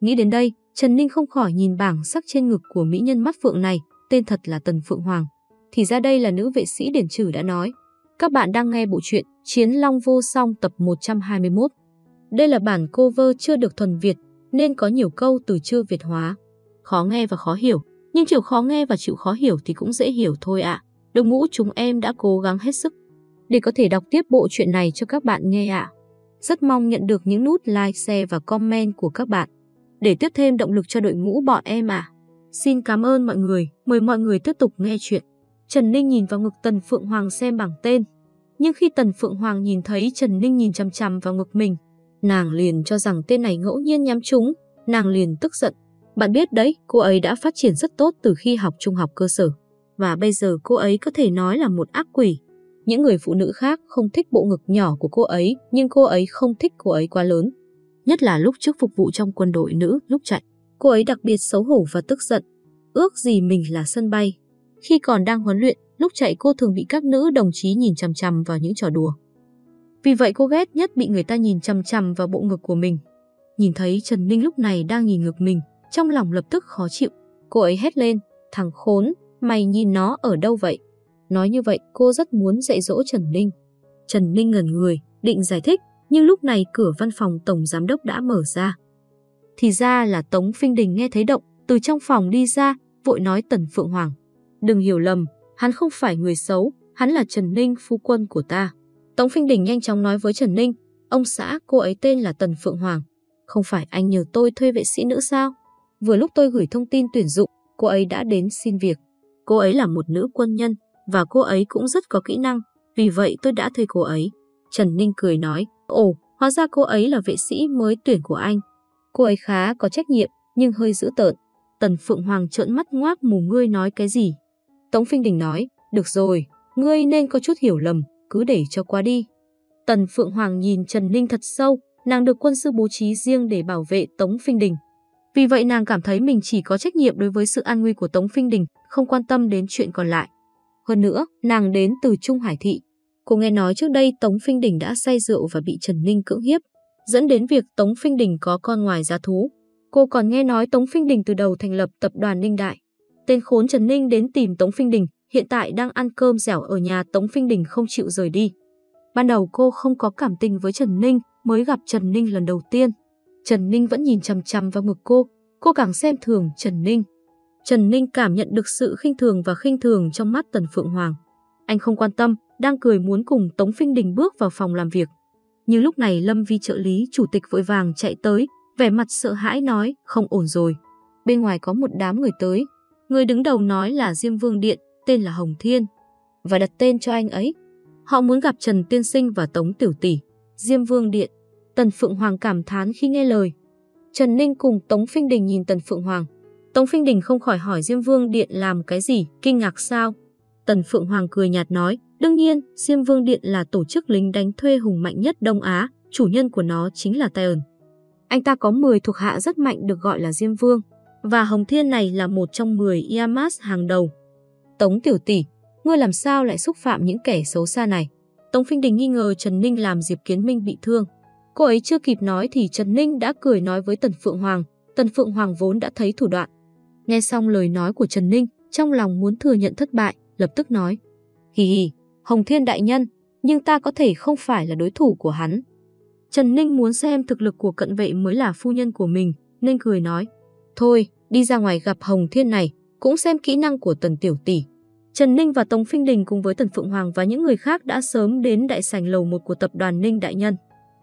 Nghĩ đến đây, Trần Ninh không khỏi nhìn bảng sắc trên ngực của mỹ nhân mắt phượng này, tên thật là Tần Phượng Hoàng. Thì ra đây là nữ vệ sĩ Điển Trừ đã nói. Các bạn đang nghe bộ truyện Chiến Long Vô Song tập 121. Đây là bản cover chưa được thuần Việt, nên có nhiều câu từ chưa Việt hóa. Khó nghe và khó hiểu, nhưng chịu khó nghe và chịu khó hiểu thì cũng dễ hiểu thôi ạ. À. Đồng ngũ chúng em đã cố gắng hết sức để có thể đọc tiếp bộ truyện này cho các bạn nghe ạ. À. Rất mong nhận được những nút like, share và comment của các bạn để tiếp thêm động lực cho đội ngũ bọn em à. Xin cảm ơn mọi người, mời mọi người tiếp tục nghe chuyện. Trần Ninh nhìn vào ngực Tần Phượng Hoàng xem bảng tên. Nhưng khi Tần Phượng Hoàng nhìn thấy Trần Ninh nhìn chằm chằm vào ngực mình, nàng liền cho rằng tên này ngẫu nhiên nhắm trúng, nàng liền tức giận. Bạn biết đấy, cô ấy đã phát triển rất tốt từ khi học trung học cơ sở. Và bây giờ cô ấy có thể nói là một ác quỷ. Những người phụ nữ khác không thích bộ ngực nhỏ của cô ấy, nhưng cô ấy không thích cô ấy quá lớn. Nhất là lúc trước phục vụ trong quân đội nữ, lúc chạy. Cô ấy đặc biệt xấu hổ và tức giận. Ước gì mình là sân bay. Khi còn đang huấn luyện, lúc chạy cô thường bị các nữ đồng chí nhìn chằm chằm vào những trò đùa. Vì vậy cô ghét nhất bị người ta nhìn chằm chằm vào bộ ngực của mình. Nhìn thấy Trần Ninh lúc này đang nhìn ngực mình, trong lòng lập tức khó chịu. Cô ấy hét lên, thằng khốn, mày nhìn nó ở đâu vậy? Nói như vậy cô rất muốn dạy dỗ Trần Ninh. Trần Ninh ngẩn người, định giải thích, nhưng lúc này cửa văn phòng tổng giám đốc đã mở ra. Thì ra là Tống Phinh Đình nghe thấy động, từ trong phòng đi ra, vội nói Tần Phượng Hoàng. Đừng hiểu lầm, hắn không phải người xấu, hắn là Trần Ninh phu quân của ta. Tống Phinh Đình nhanh chóng nói với Trần Ninh, ông xã cô ấy tên là Tần Phượng Hoàng. Không phải anh nhờ tôi thuê vệ sĩ nữ sao? Vừa lúc tôi gửi thông tin tuyển dụng, cô ấy đã đến xin việc. Cô ấy là một nữ quân nhân và cô ấy cũng rất có kỹ năng, vì vậy tôi đã thuê cô ấy. Trần Ninh cười nói, ồ, hóa ra cô ấy là vệ sĩ mới tuyển của anh. Cô ấy khá có trách nhiệm, nhưng hơi dữ tợn. Tần Phượng Hoàng trợn mắt ngoác mù ngươi nói cái gì. Tống Phinh Đình nói, được rồi, ngươi nên có chút hiểu lầm, cứ để cho qua đi. Tần Phượng Hoàng nhìn Trần Ninh thật sâu, nàng được quân sư bố trí riêng để bảo vệ Tống Phinh Đình. Vì vậy nàng cảm thấy mình chỉ có trách nhiệm đối với sự an nguy của Tống Phinh Đình, không quan tâm đến chuyện còn lại. Hơn nữa, nàng đến từ Trung Hải Thị. Cô nghe nói trước đây Tống Phinh Đình đã say rượu và bị Trần Ninh cưỡng hiếp, dẫn đến việc Tống Phinh Đình có con ngoài giá thú. Cô còn nghe nói Tống Phinh Đình từ đầu thành lập tập đoàn Ninh Đại. Tên khốn Trần Ninh đến tìm Tống Phinh Đình, hiện tại đang ăn cơm dẻo ở nhà Tống Phinh Đình không chịu rời đi. Ban đầu cô không có cảm tình với Trần Ninh, mới gặp Trần Ninh lần đầu tiên. Trần Ninh vẫn nhìn chằm chằm vào ngực cô, cô càng xem thường Trần Ninh. Trần Ninh cảm nhận được sự khinh thường và khinh thường trong mắt Tần Phượng Hoàng. Anh không quan tâm, đang cười muốn cùng Tống Phinh Đình bước vào phòng làm việc. Nhưng lúc này Lâm Vi trợ lý chủ tịch vội vàng chạy tới, vẻ mặt sợ hãi nói, không ổn rồi. Bên ngoài có một đám người tới. Người đứng đầu nói là Diêm Vương Điện, tên là Hồng Thiên. Và đặt tên cho anh ấy. Họ muốn gặp Trần Tiên Sinh và Tống Tiểu Tỷ. Diêm Vương Điện. Tần Phượng Hoàng cảm thán khi nghe lời. Trần Ninh cùng Tống Phinh Đình nhìn Tần Phượng Hoàng. Tống Phinh Đình không khỏi hỏi Diêm Vương Điện làm cái gì, kinh ngạc sao? Tần Phượng Hoàng cười nhạt nói, đương nhiên, Diêm Vương Điện là tổ chức lính đánh thuê hùng mạnh nhất Đông Á, chủ nhân của nó chính là Taeon. Anh ta có 10 thuộc hạ rất mạnh được gọi là Diêm Vương, và Hồng Thiên này là một trong 10 Yamas hàng đầu. Tống Tiểu Tỷ, ngươi làm sao lại xúc phạm những kẻ xấu xa này? Tống Phinh Đình nghi ngờ Trần Ninh làm Diệp Kiến Minh bị thương. Cô ấy chưa kịp nói thì Trần Ninh đã cười nói với Tần Phượng Hoàng. Tần Phượng Hoàng vốn đã thấy thủ đoạn. Nghe xong lời nói của Trần Ninh, trong lòng muốn thừa nhận thất bại, lập tức nói. Hì hì, Hồng Thiên Đại Nhân, nhưng ta có thể không phải là đối thủ của hắn. Trần Ninh muốn xem thực lực của cận vệ mới là phu nhân của mình, nên cười nói. Thôi, đi ra ngoài gặp Hồng Thiên này, cũng xem kỹ năng của Tần Tiểu Tỷ. Trần Ninh và Tống Phinh Đình cùng với Tần Phượng Hoàng và những người khác đã sớm đến đại sảnh lầu một của tập đoàn Ninh Đại Nhân.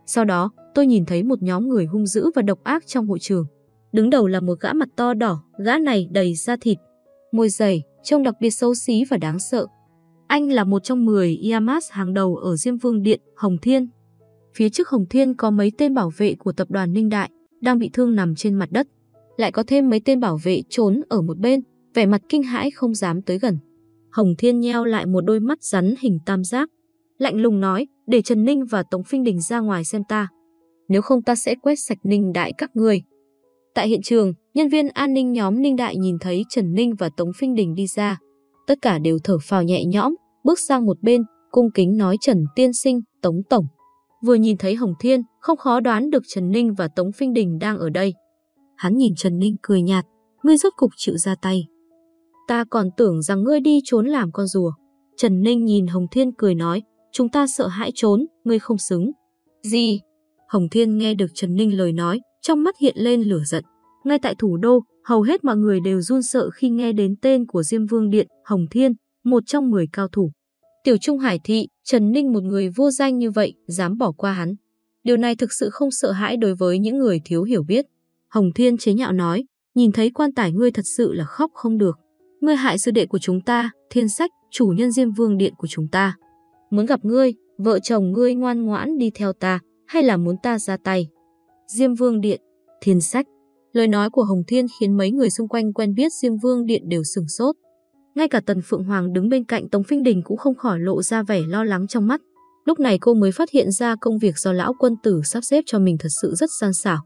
Sau đó, tôi nhìn thấy một nhóm người hung dữ và độc ác trong hội trường. Đứng đầu là một gã mặt to đỏ, gã này đầy da thịt, môi dày, trông đặc biệt xấu xí và đáng sợ. Anh là một trong 10 Yamas hàng đầu ở Diêm Vương Điện, Hồng Thiên. Phía trước Hồng Thiên có mấy tên bảo vệ của tập đoàn Ninh Đại, đang bị thương nằm trên mặt đất. Lại có thêm mấy tên bảo vệ trốn ở một bên, vẻ mặt kinh hãi không dám tới gần. Hồng Thiên nheo lại một đôi mắt rắn hình tam giác. Lạnh lùng nói, để Trần Ninh và Tống Phinh Đình ra ngoài xem ta. Nếu không ta sẽ quét sạch Ninh Đại các người. Tại hiện trường, nhân viên an ninh nhóm Ninh Đại nhìn thấy Trần Ninh và Tống Phinh Đình đi ra. Tất cả đều thở phào nhẹ nhõm, bước sang một bên, cung kính nói Trần Tiên Sinh, Tống Tổng. Vừa nhìn thấy Hồng Thiên, không khó đoán được Trần Ninh và Tống Phinh Đình đang ở đây. Hắn nhìn Trần Ninh cười nhạt, ngươi rốt cục chịu ra tay. Ta còn tưởng rằng ngươi đi trốn làm con rùa. Trần Ninh nhìn Hồng Thiên cười nói, chúng ta sợ hãi trốn, ngươi không xứng. Gì? Hồng Thiên nghe được Trần Ninh lời nói, trong mắt hiện lên lửa giận. Ngay tại thủ đô, hầu hết mọi người đều run sợ khi nghe đến tên của Diêm Vương Điện, Hồng Thiên, một trong 10 cao thủ. Tiểu Trung Hải Thị, Trần Ninh một người vô danh như vậy, dám bỏ qua hắn. Điều này thực sự không sợ hãi đối với những người thiếu hiểu biết. Hồng Thiên chế nhạo nói, nhìn thấy quan tài ngươi thật sự là khóc không được. Ngươi hại sư đệ của chúng ta, thiên sách, chủ nhân Diêm Vương Điện của chúng ta. Muốn gặp ngươi, vợ chồng ngươi ngoan ngoãn đi theo ta, hay là muốn ta ra tay? Diêm Vương Điện, thiên sách. Lời nói của Hồng Thiên khiến mấy người xung quanh quen biết Diêm Vương Điện đều sừng sốt. Ngay cả Tần Phượng Hoàng đứng bên cạnh Tống Phinh Đình cũng không khỏi lộ ra vẻ lo lắng trong mắt. Lúc này cô mới phát hiện ra công việc do lão quân tử sắp xếp cho mình thật sự rất gian xảo.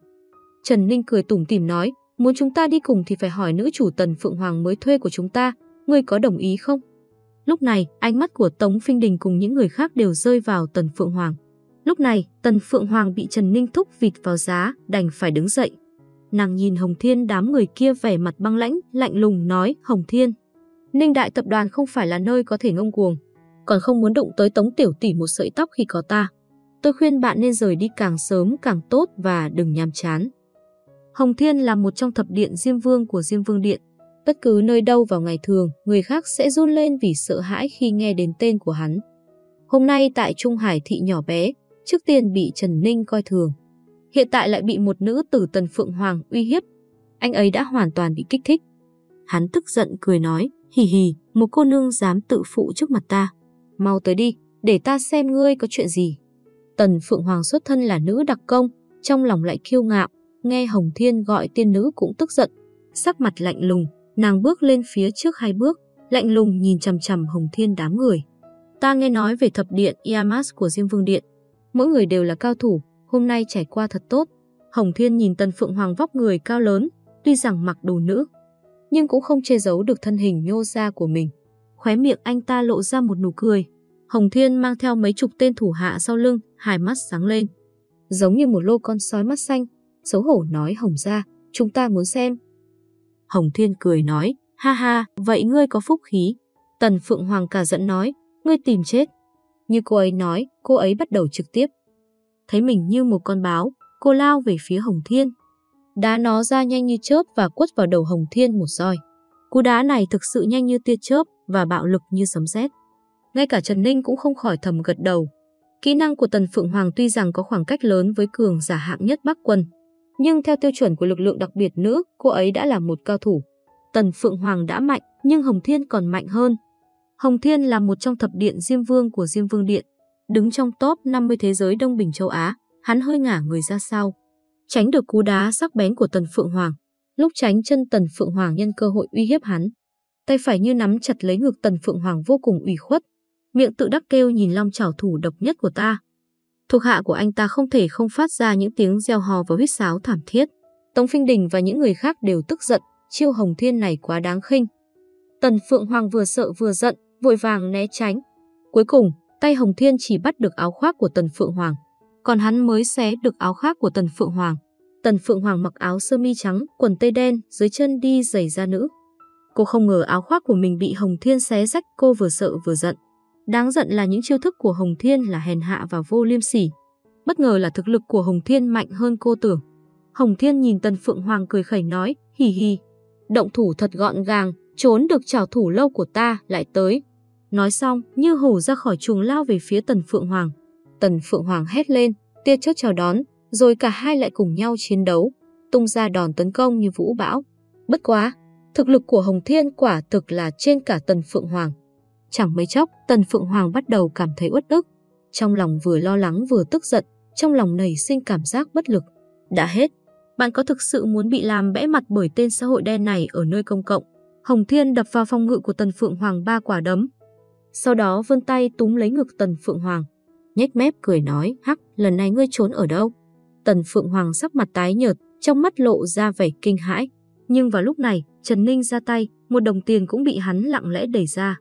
Trần Ninh cười tủm tỉm nói, muốn chúng ta đi cùng thì phải hỏi nữ chủ Tần Phượng Hoàng mới thuê của chúng ta, ngươi có đồng ý không? Lúc này, ánh mắt của Tống Phinh Đình cùng những người khác đều rơi vào Tần Phượng Hoàng. Lúc này, Tần Phượng Hoàng bị Trần Ninh thúc vịt vào giá, đành phải đứng dậy. Nàng nhìn Hồng Thiên đám người kia vẻ mặt băng lãnh, lạnh lùng nói, Hồng Thiên, Ninh Đại Tập đoàn không phải là nơi có thể ngông cuồng, còn không muốn đụng tới Tống Tiểu Tỷ một sợi tóc khi có ta. Tôi khuyên bạn nên rời đi càng sớm càng tốt và đừng nhàm chán. Hồng Thiên là một trong thập điện Diêm Vương của Diêm Vương Điện. Bất cứ nơi đâu vào ngày thường, người khác sẽ run lên vì sợ hãi khi nghe đến tên của hắn. Hôm nay tại Trung Hải thị nhỏ bé, trước tiên bị Trần Ninh coi thường. Hiện tại lại bị một nữ tử Tần Phượng Hoàng uy hiếp. Anh ấy đã hoàn toàn bị kích thích. Hắn tức giận cười nói, hì hì, một cô nương dám tự phụ trước mặt ta. Mau tới đi, để ta xem ngươi có chuyện gì. Tần Phượng Hoàng xuất thân là nữ đặc công, trong lòng lại kiêu ngạo, nghe Hồng Thiên gọi tiên nữ cũng tức giận. Sắc mặt lạnh lùng, nàng bước lên phía trước hai bước, lạnh lùng nhìn chằm chằm Hồng Thiên đám người. Ta nghe nói về thập điện Yamas của Diêm Vương Điện. Mỗi người đều là cao thủ, hôm nay trải qua thật tốt. Hồng Thiên nhìn Tần Phượng Hoàng vóc người cao lớn, tuy rằng mặc đồ nữ, nhưng cũng không che giấu được thân hình nhô ra của mình. Khóe miệng anh ta lộ ra một nụ cười. Hồng Thiên mang theo mấy chục tên thủ hạ sau lưng, hai mắt sáng lên. Giống như một lô con sói mắt xanh, xấu hổ nói Hồng ra, chúng ta muốn xem. Hồng Thiên cười nói, ha ha, vậy ngươi có phúc khí. Tần Phượng Hoàng cả giận nói, ngươi tìm chết. Như cô ấy nói, cô ấy bắt đầu trực tiếp. Thấy mình như một con báo, cô lao về phía Hồng Thiên đá nó ra nhanh như chớp và quất vào đầu Hồng Thiên một roi. Cú đá này thực sự nhanh như tia chớp và bạo lực như sấm sét. Ngay cả Trần Ninh cũng không khỏi thầm gật đầu. Kỹ năng của Tần Phượng Hoàng tuy rằng có khoảng cách lớn với cường giả hạng nhất Bắc Quân, nhưng theo tiêu chuẩn của lực lượng đặc biệt nữ, cô ấy đã là một cao thủ. Tần Phượng Hoàng đã mạnh, nhưng Hồng Thiên còn mạnh hơn. Hồng Thiên là một trong thập điện Diêm Vương của Diêm Vương Điện, đứng trong top 50 thế giới Đông Bình châu Á, hắn hơi ngả người ra sau tránh được cú đá sắc bén của Tần Phượng Hoàng. Lúc tránh chân Tần Phượng Hoàng nhân cơ hội uy hiếp hắn. Tay phải như nắm chặt lấy ngực Tần Phượng Hoàng vô cùng ủy khuất. Miệng tự đắc kêu nhìn long chảo thủ độc nhất của ta. Thuộc hạ của anh ta không thể không phát ra những tiếng reo hò và huýt sáo thảm thiết. Tống Phinh Đình và những người khác đều tức giận, chiêu Hồng Thiên này quá đáng khinh. Tần Phượng Hoàng vừa sợ vừa giận, vội vàng né tránh. Cuối cùng, tay Hồng Thiên chỉ bắt được áo khoác của Tần Phượng Hoàng còn hắn mới xé được áo khác của Tần Phượng Hoàng. Tần Phượng Hoàng mặc áo sơ mi trắng, quần tây đen, dưới chân đi giày da nữ. Cô không ngờ áo khoác của mình bị Hồng Thiên xé rách, cô vừa sợ vừa giận. Đáng giận là những chiêu thức của Hồng Thiên là hèn hạ và vô liêm sỉ. Bất ngờ là thực lực của Hồng Thiên mạnh hơn cô tưởng. Hồng Thiên nhìn Tần Phượng Hoàng cười khẩy nói, hì hì. Động thủ thật gọn gàng, trốn được trảo thủ lâu của ta lại tới. Nói xong, như hổ ra khỏi chuồng lao về phía Tần Phượng Hoàng. Tần Phượng Hoàng hét lên, tia chớp chào đón, rồi cả hai lại cùng nhau chiến đấu, tung ra đòn tấn công như vũ bão. Bất quá, thực lực của Hồng Thiên quả thực là trên cả Tần Phượng Hoàng. Chẳng mấy chốc, Tần Phượng Hoàng bắt đầu cảm thấy uất ức. Trong lòng vừa lo lắng vừa tức giận, trong lòng nảy sinh cảm giác bất lực. Đã hết, bạn có thực sự muốn bị làm bẽ mặt bởi tên xã hội đen này ở nơi công cộng? Hồng Thiên đập vào phòng ngự của Tần Phượng Hoàng ba quả đấm. Sau đó vươn tay túm lấy ngực Tần Phượng Hoàng. Nhếch mép cười nói, hắc, lần này ngươi trốn ở đâu? Tần Phượng Hoàng sắc mặt tái nhợt, trong mắt lộ ra vẻ kinh hãi. Nhưng vào lúc này, Trần Ninh ra tay, một đồng tiền cũng bị hắn lặng lẽ đẩy ra.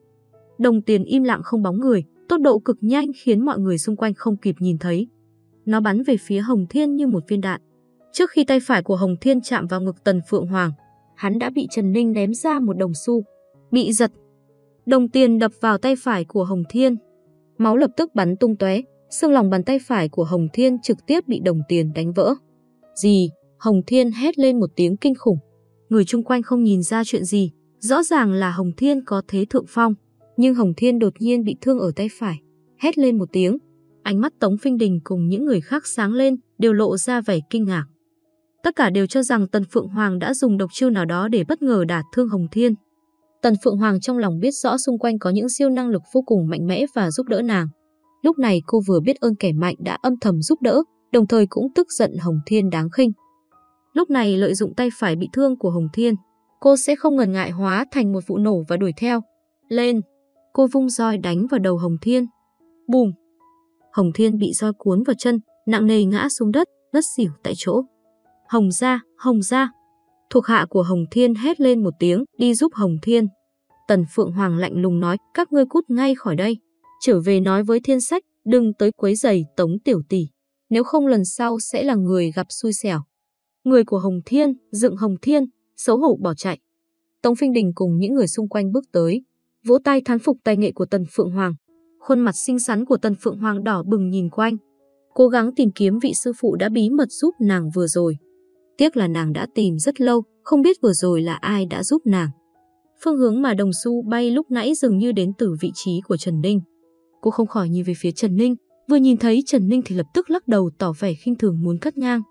Đồng tiền im lặng không bóng người, tốc độ cực nhanh khiến mọi người xung quanh không kịp nhìn thấy. Nó bắn về phía Hồng Thiên như một viên đạn. Trước khi tay phải của Hồng Thiên chạm vào ngực Tần Phượng Hoàng, hắn đã bị Trần Ninh ném ra một đồng xu, bị giật. Đồng tiền đập vào tay phải của Hồng Thiên. Máu lập tức bắn tung tóe, xương lòng bàn tay phải của Hồng Thiên trực tiếp bị đồng tiền đánh vỡ. Gì? Hồng Thiên hét lên một tiếng kinh khủng. Người chung quanh không nhìn ra chuyện gì, rõ ràng là Hồng Thiên có thế thượng phong, nhưng Hồng Thiên đột nhiên bị thương ở tay phải, hét lên một tiếng. Ánh mắt Tống Phinh Đình cùng những người khác sáng lên, đều lộ ra vẻ kinh ngạc. Tất cả đều cho rằng Tần Phượng Hoàng đã dùng độc chiêu nào đó để bất ngờ đả thương Hồng Thiên. Tần Phượng Hoàng trong lòng biết rõ xung quanh có những siêu năng lực vô cùng mạnh mẽ và giúp đỡ nàng. Lúc này cô vừa biết ơn kẻ mạnh đã âm thầm giúp đỡ, đồng thời cũng tức giận Hồng Thiên đáng khinh. Lúc này lợi dụng tay phải bị thương của Hồng Thiên, cô sẽ không ngần ngại hóa thành một vụ nổ và đuổi theo. Lên! Cô vung roi đánh vào đầu Hồng Thiên. Bùm! Hồng Thiên bị roi cuốn vào chân, nặng nề ngã xuống đất, ngất xỉu tại chỗ. Hồng ra, Hồng ra. Thuộc hạ của Hồng Thiên hét lên một tiếng, đi giúp Hồng Thiên. Tần Phượng Hoàng lạnh lùng nói, các ngươi cút ngay khỏi đây. Trở về nói với thiên sách, đừng tới quấy giày tống tiểu tỷ. Nếu không lần sau sẽ là người gặp xui xẻo. Người của Hồng Thiên, dựng Hồng Thiên, xấu hổ bỏ chạy. Tống Phinh Đình cùng những người xung quanh bước tới, vỗ tay thán phục tài nghệ của Tần Phượng Hoàng. Khuôn mặt xinh xắn của Tần Phượng Hoàng đỏ bừng nhìn quanh, cố gắng tìm kiếm vị sư phụ đã bí mật giúp nàng vừa rồi. Tiếc là nàng đã tìm rất lâu, không biết vừa rồi là ai đã giúp nàng. Phương hướng mà đồng xu bay lúc nãy dường như đến từ vị trí của Trần Ninh. Cô không khỏi nhìn về phía Trần Ninh, vừa nhìn thấy Trần Ninh thì lập tức lắc đầu tỏ vẻ khinh thường muốn cắt ngang.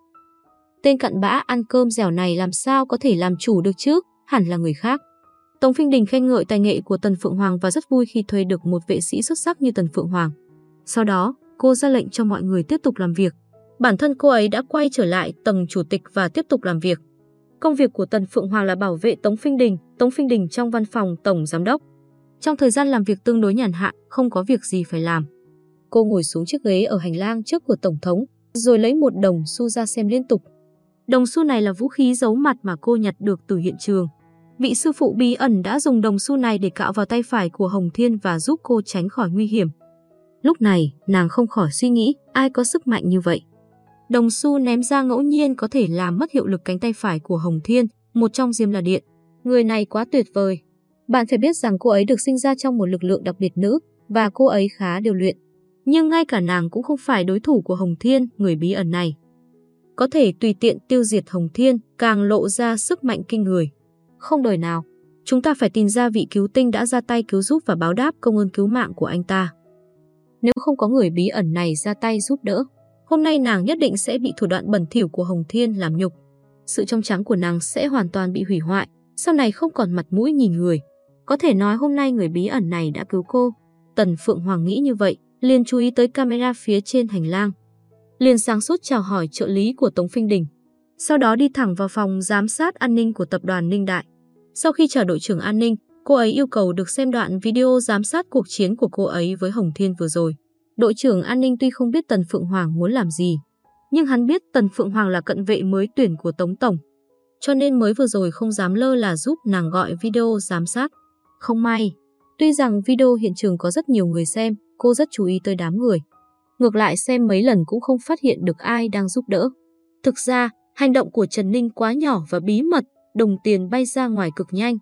Tên cặn bã ăn cơm dẻo này làm sao có thể làm chủ được chứ, hẳn là người khác. Tống Phinh Đình khen ngợi tài nghệ của Tần Phượng Hoàng và rất vui khi thuê được một vệ sĩ xuất sắc như Tần Phượng Hoàng. Sau đó, cô ra lệnh cho mọi người tiếp tục làm việc. Bản thân cô ấy đã quay trở lại tầng chủ tịch và tiếp tục làm việc. Công việc của Tần Phượng Hoàng là bảo vệ Tống Phinh Đình, Tống Phinh Đình trong văn phòng tổng giám đốc. Trong thời gian làm việc tương đối nhàn hạ, không có việc gì phải làm. Cô ngồi xuống chiếc ghế ở hành lang trước của tổng thống, rồi lấy một đồng xu ra xem liên tục. Đồng xu này là vũ khí giấu mặt mà cô nhặt được từ hiện trường. Vị sư phụ bí ẩn đã dùng đồng xu này để cạo vào tay phải của Hồng Thiên và giúp cô tránh khỏi nguy hiểm. Lúc này, nàng không khỏi suy nghĩ ai có sức mạnh như vậy. Đồng xu ném ra ngẫu nhiên có thể làm mất hiệu lực cánh tay phải của Hồng Thiên, một trong diêm là điện. Người này quá tuyệt vời. Bạn phải biết rằng cô ấy được sinh ra trong một lực lượng đặc biệt nữ và cô ấy khá điều luyện. Nhưng ngay cả nàng cũng không phải đối thủ của Hồng Thiên, người bí ẩn này. Có thể tùy tiện tiêu diệt Hồng Thiên, càng lộ ra sức mạnh kinh người. Không đời nào, chúng ta phải tìm ra vị cứu tinh đã ra tay cứu giúp và báo đáp công ơn cứu mạng của anh ta. Nếu không có người bí ẩn này ra tay giúp đỡ, hôm nay nàng nhất định sẽ bị thủ đoạn bẩn thỉu của Hồng Thiên làm nhục. Sự trong trắng của nàng sẽ hoàn toàn bị hủy hoại, sau này không còn mặt mũi nhìn người. Có thể nói hôm nay người bí ẩn này đã cứu cô. Tần Phượng Hoàng nghĩ như vậy, liền chú ý tới camera phía trên hành lang. Liền sáng suốt chào hỏi trợ lý của Tống Phinh Đình. Sau đó đi thẳng vào phòng giám sát an ninh của tập đoàn Ninh Đại. Sau khi chào đội trưởng an ninh, cô ấy yêu cầu được xem đoạn video giám sát cuộc chiến của cô ấy với Hồng Thiên vừa rồi. Đội trưởng an ninh tuy không biết Tần Phượng Hoàng muốn làm gì, nhưng hắn biết Tần Phượng Hoàng là cận vệ mới tuyển của Tống Tổng. Cho nên mới vừa rồi không dám lơ là giúp nàng gọi video giám sát. Không may, tuy rằng video hiện trường có rất nhiều người xem, cô rất chú ý tới đám người. Ngược lại xem mấy lần cũng không phát hiện được ai đang giúp đỡ. Thực ra, hành động của Trần Ninh quá nhỏ và bí mật, đồng tiền bay ra ngoài cực nhanh.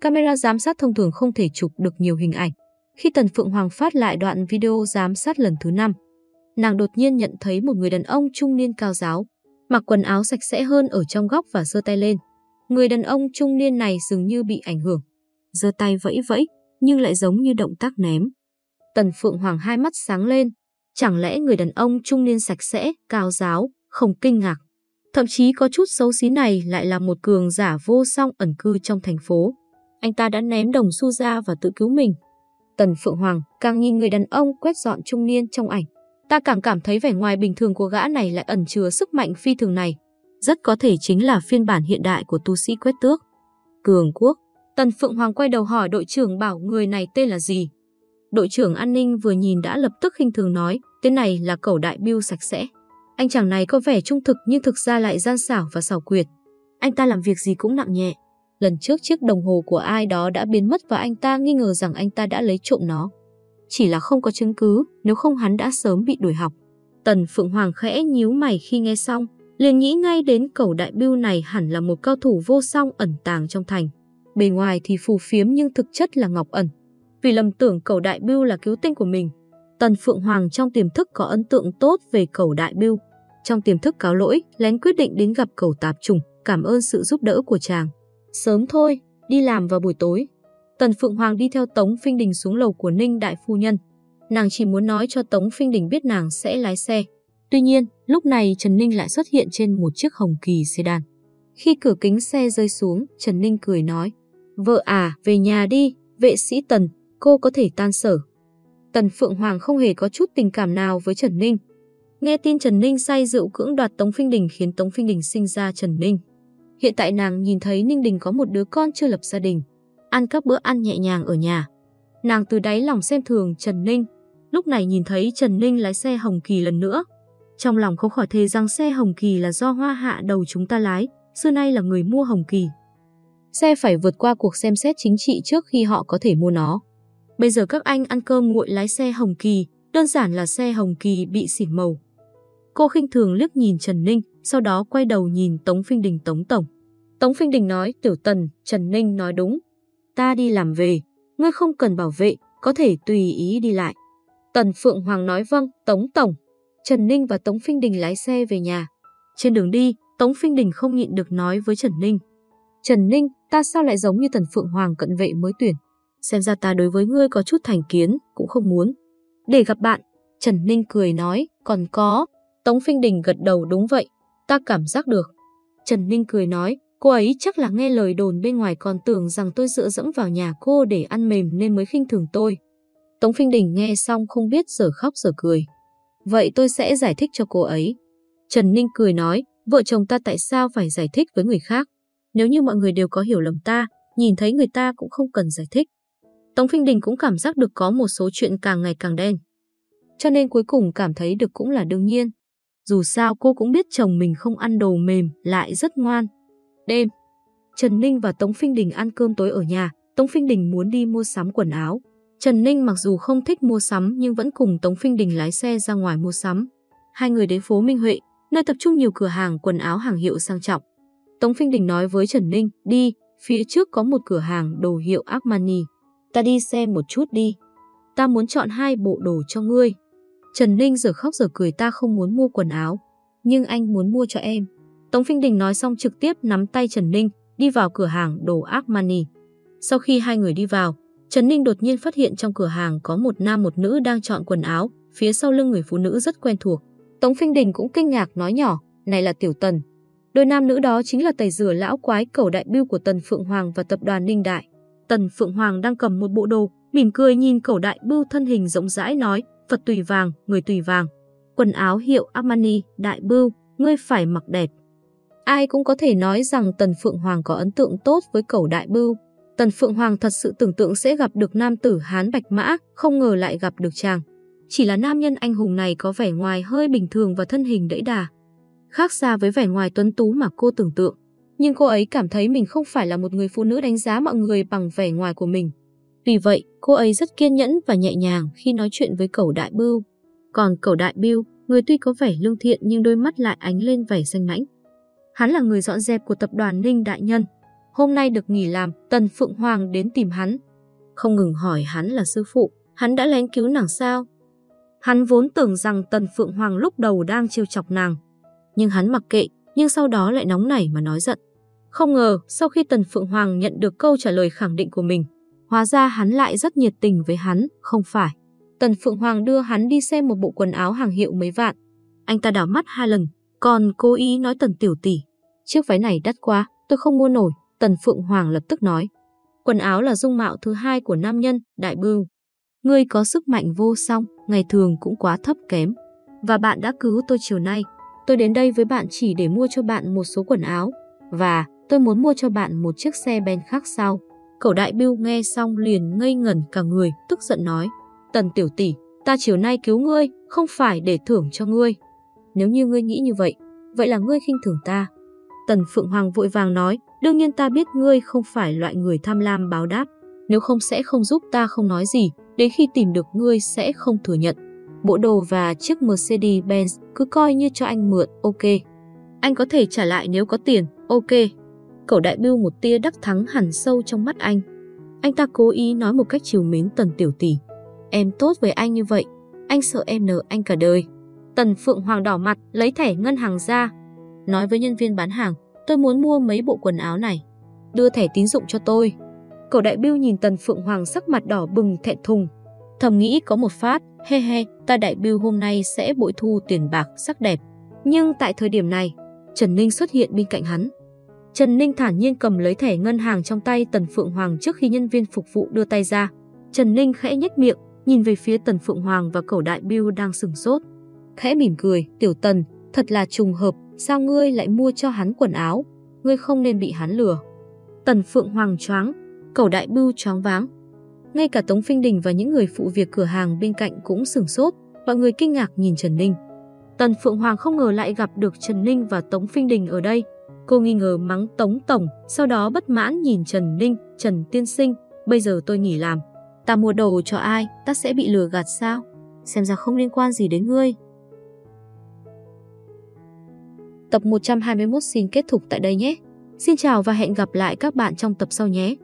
Camera giám sát thông thường không thể chụp được nhiều hình ảnh. Khi Tần Phượng Hoàng phát lại đoạn video giám sát lần thứ 5, nàng đột nhiên nhận thấy một người đàn ông trung niên cao giáo, mặc quần áo sạch sẽ hơn ở trong góc và giơ tay lên. Người đàn ông trung niên này dường như bị ảnh hưởng. giơ tay vẫy vẫy, nhưng lại giống như động tác ném. Tần Phượng Hoàng hai mắt sáng lên, chẳng lẽ người đàn ông trung niên sạch sẽ, cao giáo, không kinh ngạc. Thậm chí có chút xấu xí này lại là một cường giả vô song ẩn cư trong thành phố. Anh ta đã ném đồng xu ra và tự cứu mình. Tần Phượng Hoàng càng nhìn người đàn ông quét dọn trung niên trong ảnh. Ta càng cảm thấy vẻ ngoài bình thường của gã này lại ẩn chứa sức mạnh phi thường này. Rất có thể chính là phiên bản hiện đại của tu sĩ quét tước. Cường quốc. Tần Phượng Hoàng quay đầu hỏi đội trưởng bảo người này tên là gì. Đội trưởng an ninh vừa nhìn đã lập tức khinh thường nói, tên này là cẩu đại biêu sạch sẽ. Anh chàng này có vẻ trung thực nhưng thực ra lại gian xảo và xảo quyệt. Anh ta làm việc gì cũng nặng nhẹ. Lần trước chiếc đồng hồ của ai đó đã biến mất và anh ta nghi ngờ rằng anh ta đã lấy trộm nó. Chỉ là không có chứng cứ, nếu không hắn đã sớm bị đuổi học. Tần Phượng Hoàng khẽ nhíu mày khi nghe xong, liền nghĩ ngay đến Cầu đại biêu này hẳn là một cao thủ vô song ẩn tàng trong thành. Bề ngoài thì phù phiếm nhưng thực chất là ngọc ẩn. Vì lầm tưởng Cầu đại biêu là cứu tinh của mình. Tần Phượng Hoàng trong tiềm thức có ấn tượng tốt về Cầu đại biêu. Trong tiềm thức cáo lỗi, lén quyết định đến gặp cẩu tạp trùng, cảm ơn sự giúp đỡ của chàng. Sớm thôi, đi làm vào buổi tối. Tần Phượng Hoàng đi theo Tống Phinh Đình xuống lầu của Ninh Đại Phu Nhân. Nàng chỉ muốn nói cho Tống Phinh Đình biết nàng sẽ lái xe. Tuy nhiên, lúc này Trần Ninh lại xuất hiện trên một chiếc hồng kỳ sedan. Khi cửa kính xe rơi xuống, Trần Ninh cười nói, Vợ à, về nhà đi, vệ sĩ Tần, cô có thể tan sở. Tần Phượng Hoàng không hề có chút tình cảm nào với Trần Ninh. Nghe tin Trần Ninh say rượu cưỡng đoạt Tống Phinh Đình khiến Tống Phinh Đình sinh ra Trần Ninh. Hiện tại nàng nhìn thấy Ninh Đình có một đứa con chưa lập gia đình, ăn các bữa ăn nhẹ nhàng ở nhà. Nàng từ đáy lòng xem thường Trần Ninh, lúc này nhìn thấy Trần Ninh lái xe Hồng Kỳ lần nữa. Trong lòng không khỏi thề rằng xe Hồng Kỳ là do hoa hạ đầu chúng ta lái, xưa nay là người mua Hồng Kỳ. Xe phải vượt qua cuộc xem xét chính trị trước khi họ có thể mua nó. Bây giờ các anh ăn cơm nguội lái xe Hồng Kỳ, đơn giản là xe Hồng Kỳ bị xỉn màu. Cô khinh thường liếc nhìn Trần Ninh, sau đó quay đầu nhìn Tống Phinh Đình Tống Tổng. Tống Phinh Đình nói, tiểu tần, Trần Ninh nói đúng. Ta đi làm về, ngươi không cần bảo vệ, có thể tùy ý đi lại. Tần Phượng Hoàng nói vâng, Tống Tổng. Trần Ninh và Tống Phinh Đình lái xe về nhà. Trên đường đi, Tống Phinh Đình không nhịn được nói với Trần Ninh. Trần Ninh, ta sao lại giống như Tần Phượng Hoàng cận vệ mới tuyển? Xem ra ta đối với ngươi có chút thành kiến, cũng không muốn. Để gặp bạn, Trần Ninh cười nói, còn có. Tống Phinh Đình gật đầu đúng vậy, ta cảm giác được. Trần Ninh cười nói, cô ấy chắc là nghe lời đồn bên ngoài còn tưởng rằng tôi dựa dẫm vào nhà cô để ăn mềm nên mới khinh thường tôi. Tống Phinh Đình nghe xong không biết giờ khóc giờ cười. Vậy tôi sẽ giải thích cho cô ấy. Trần Ninh cười nói, vợ chồng ta tại sao phải giải thích với người khác? Nếu như mọi người đều có hiểu lầm ta, nhìn thấy người ta cũng không cần giải thích. Tống Phinh Đình cũng cảm giác được có một số chuyện càng ngày càng đen. Cho nên cuối cùng cảm thấy được cũng là đương nhiên. Dù sao cô cũng biết chồng mình không ăn đồ mềm, lại rất ngoan. Đêm, Trần Ninh và Tống Phinh Đình ăn cơm tối ở nhà. Tống Phinh Đình muốn đi mua sắm quần áo. Trần Ninh mặc dù không thích mua sắm nhưng vẫn cùng Tống Phinh Đình lái xe ra ngoài mua sắm. Hai người đến phố Minh Huệ, nơi tập trung nhiều cửa hàng quần áo hàng hiệu sang trọng. Tống Phinh Đình nói với Trần Ninh, đi, phía trước có một cửa hàng đồ hiệu Armani. Ta đi xem một chút đi. Ta muốn chọn hai bộ đồ cho ngươi. Trần Ninh giờ khóc giờ cười ta không muốn mua quần áo. Nhưng anh muốn mua cho em. Tống Phinh Đình nói xong trực tiếp nắm tay Trần Ninh, đi vào cửa hàng đồ Armani. Sau khi hai người đi vào, Trần Ninh đột nhiên phát hiện trong cửa hàng có một nam một nữ đang chọn quần áo, phía sau lưng người phụ nữ rất quen thuộc. Tống Phinh Đình cũng kinh ngạc nói nhỏ, này là Tiểu Tần. Đôi nam nữ đó chính là tẩy rửa lão quái cầu đại biêu của Tần Phượng Hoàng và tập đoàn Ninh Đại. Tần Phượng Hoàng đang cầm một bộ đồ, mỉm cười nhìn cầu đại bưu thân hình rộng rãi nói, Phật tùy vàng, người tùy vàng. Quần áo hiệu Armani, đại bưu, ngươi phải mặc đẹp. Ai cũng có thể nói rằng Tần Phượng Hoàng có ấn tượng tốt với cẩu đại bưu. Tần Phượng Hoàng thật sự tưởng tượng sẽ gặp được nam tử Hán Bạch Mã, không ngờ lại gặp được chàng. Chỉ là nam nhân anh hùng này có vẻ ngoài hơi bình thường và thân hình đẫy đà. Khác xa với vẻ ngoài tuấn tú mà cô tưởng tượng. Nhưng cô ấy cảm thấy mình không phải là một người phụ nữ đánh giá mọi người bằng vẻ ngoài của mình. Vì vậy, cô ấy rất kiên nhẫn và nhẹ nhàng khi nói chuyện với cẩu đại bưu. Còn cẩu đại bưu, người tuy có vẻ lương thiện nhưng đôi mắt lại ánh lên vẻ xanh mãnh. Hắn là người dọn dẹp của tập đoàn Ninh Đại Nhân. Hôm nay được nghỉ làm, Tần Phượng Hoàng đến tìm hắn. Không ngừng hỏi hắn là sư phụ, hắn đã lén cứu nàng sao? Hắn vốn tưởng rằng Tần Phượng Hoàng lúc đầu đang trêu chọc nàng. Nhưng hắn mặc kệ, nhưng sau đó lại nóng nảy mà nói giận. Không ngờ, sau khi Tần Phượng Hoàng nhận được câu trả lời khẳng định của mình, Hóa ra hắn lại rất nhiệt tình với hắn, không phải. Tần Phượng Hoàng đưa hắn đi xem một bộ quần áo hàng hiệu mấy vạn. Anh ta đảo mắt hai lần, còn cố ý nói Tần Tiểu Tỷ. Chiếc váy này đắt quá, tôi không mua nổi, Tần Phượng Hoàng lập tức nói. Quần áo là dung mạo thứ hai của nam nhân, đại bưu. Ngươi có sức mạnh vô song, ngày thường cũng quá thấp kém. Và bạn đã cứu tôi chiều nay. Tôi đến đây với bạn chỉ để mua cho bạn một số quần áo. Và tôi muốn mua cho bạn một chiếc xe ben khác sau. Cậu đại bưu nghe xong liền ngây ngẩn cả người, tức giận nói. Tần tiểu tỷ, ta chiều nay cứu ngươi, không phải để thưởng cho ngươi. Nếu như ngươi nghĩ như vậy, vậy là ngươi khinh thường ta. Tần Phượng Hoàng vội vàng nói, đương nhiên ta biết ngươi không phải loại người tham lam báo đáp. Nếu không sẽ không giúp ta không nói gì, đến khi tìm được ngươi sẽ không thừa nhận. Bộ đồ và chiếc Mercedes-Benz cứ coi như cho anh mượn, ok. Anh có thể trả lại nếu có tiền, ok. Cẩu đại bưu một tia đắc thắng hẳn sâu trong mắt anh. Anh ta cố ý nói một cách chiều mến Tần Tiểu Tỷ. Em tốt với anh như vậy, anh sợ em nợ anh cả đời. Tần Phượng Hoàng đỏ mặt, lấy thẻ ngân hàng ra. Nói với nhân viên bán hàng, tôi muốn mua mấy bộ quần áo này. Đưa thẻ tín dụng cho tôi. Cậu đại biêu nhìn Tần Phượng Hoàng sắc mặt đỏ bừng thẹn thùng. Thầm nghĩ có một phát, he he, ta đại biêu hôm nay sẽ bội thu tiền bạc sắc đẹp. Nhưng tại thời điểm này, Trần Ninh xuất hiện bên cạnh hắn. Trần Ninh thản nhiên cầm lấy thẻ ngân hàng trong tay Tần Phượng Hoàng trước khi nhân viên phục vụ đưa tay ra. Trần Ninh khẽ nhếch miệng, nhìn về phía Tần Phượng Hoàng và cậu đại Bill đang sừng sốt. Khẽ mỉm cười, tiểu Tần, thật là trùng hợp, sao ngươi lại mua cho hắn quần áo? Ngươi không nên bị hắn lừa. Tần Phượng Hoàng choáng, cậu đại Bill choáng váng. Ngay cả Tống Phinh Đình và những người phụ việc cửa hàng bên cạnh cũng sừng sốt, mọi người kinh ngạc nhìn Trần Ninh. Tần Phượng Hoàng không ngờ lại gặp được Trần Ninh và Tống Phinh Đình ở đây. Cô nghi ngờ mắng Tống Tổng, sau đó bất mãn nhìn Trần Ninh, Trần Tiên Sinh, bây giờ tôi nghỉ làm. Ta mua đồ cho ai, ta sẽ bị lừa gạt sao? Xem ra không liên quan gì đến ngươi. Tập 121 xin kết thúc tại đây nhé. Xin chào và hẹn gặp lại các bạn trong tập sau nhé.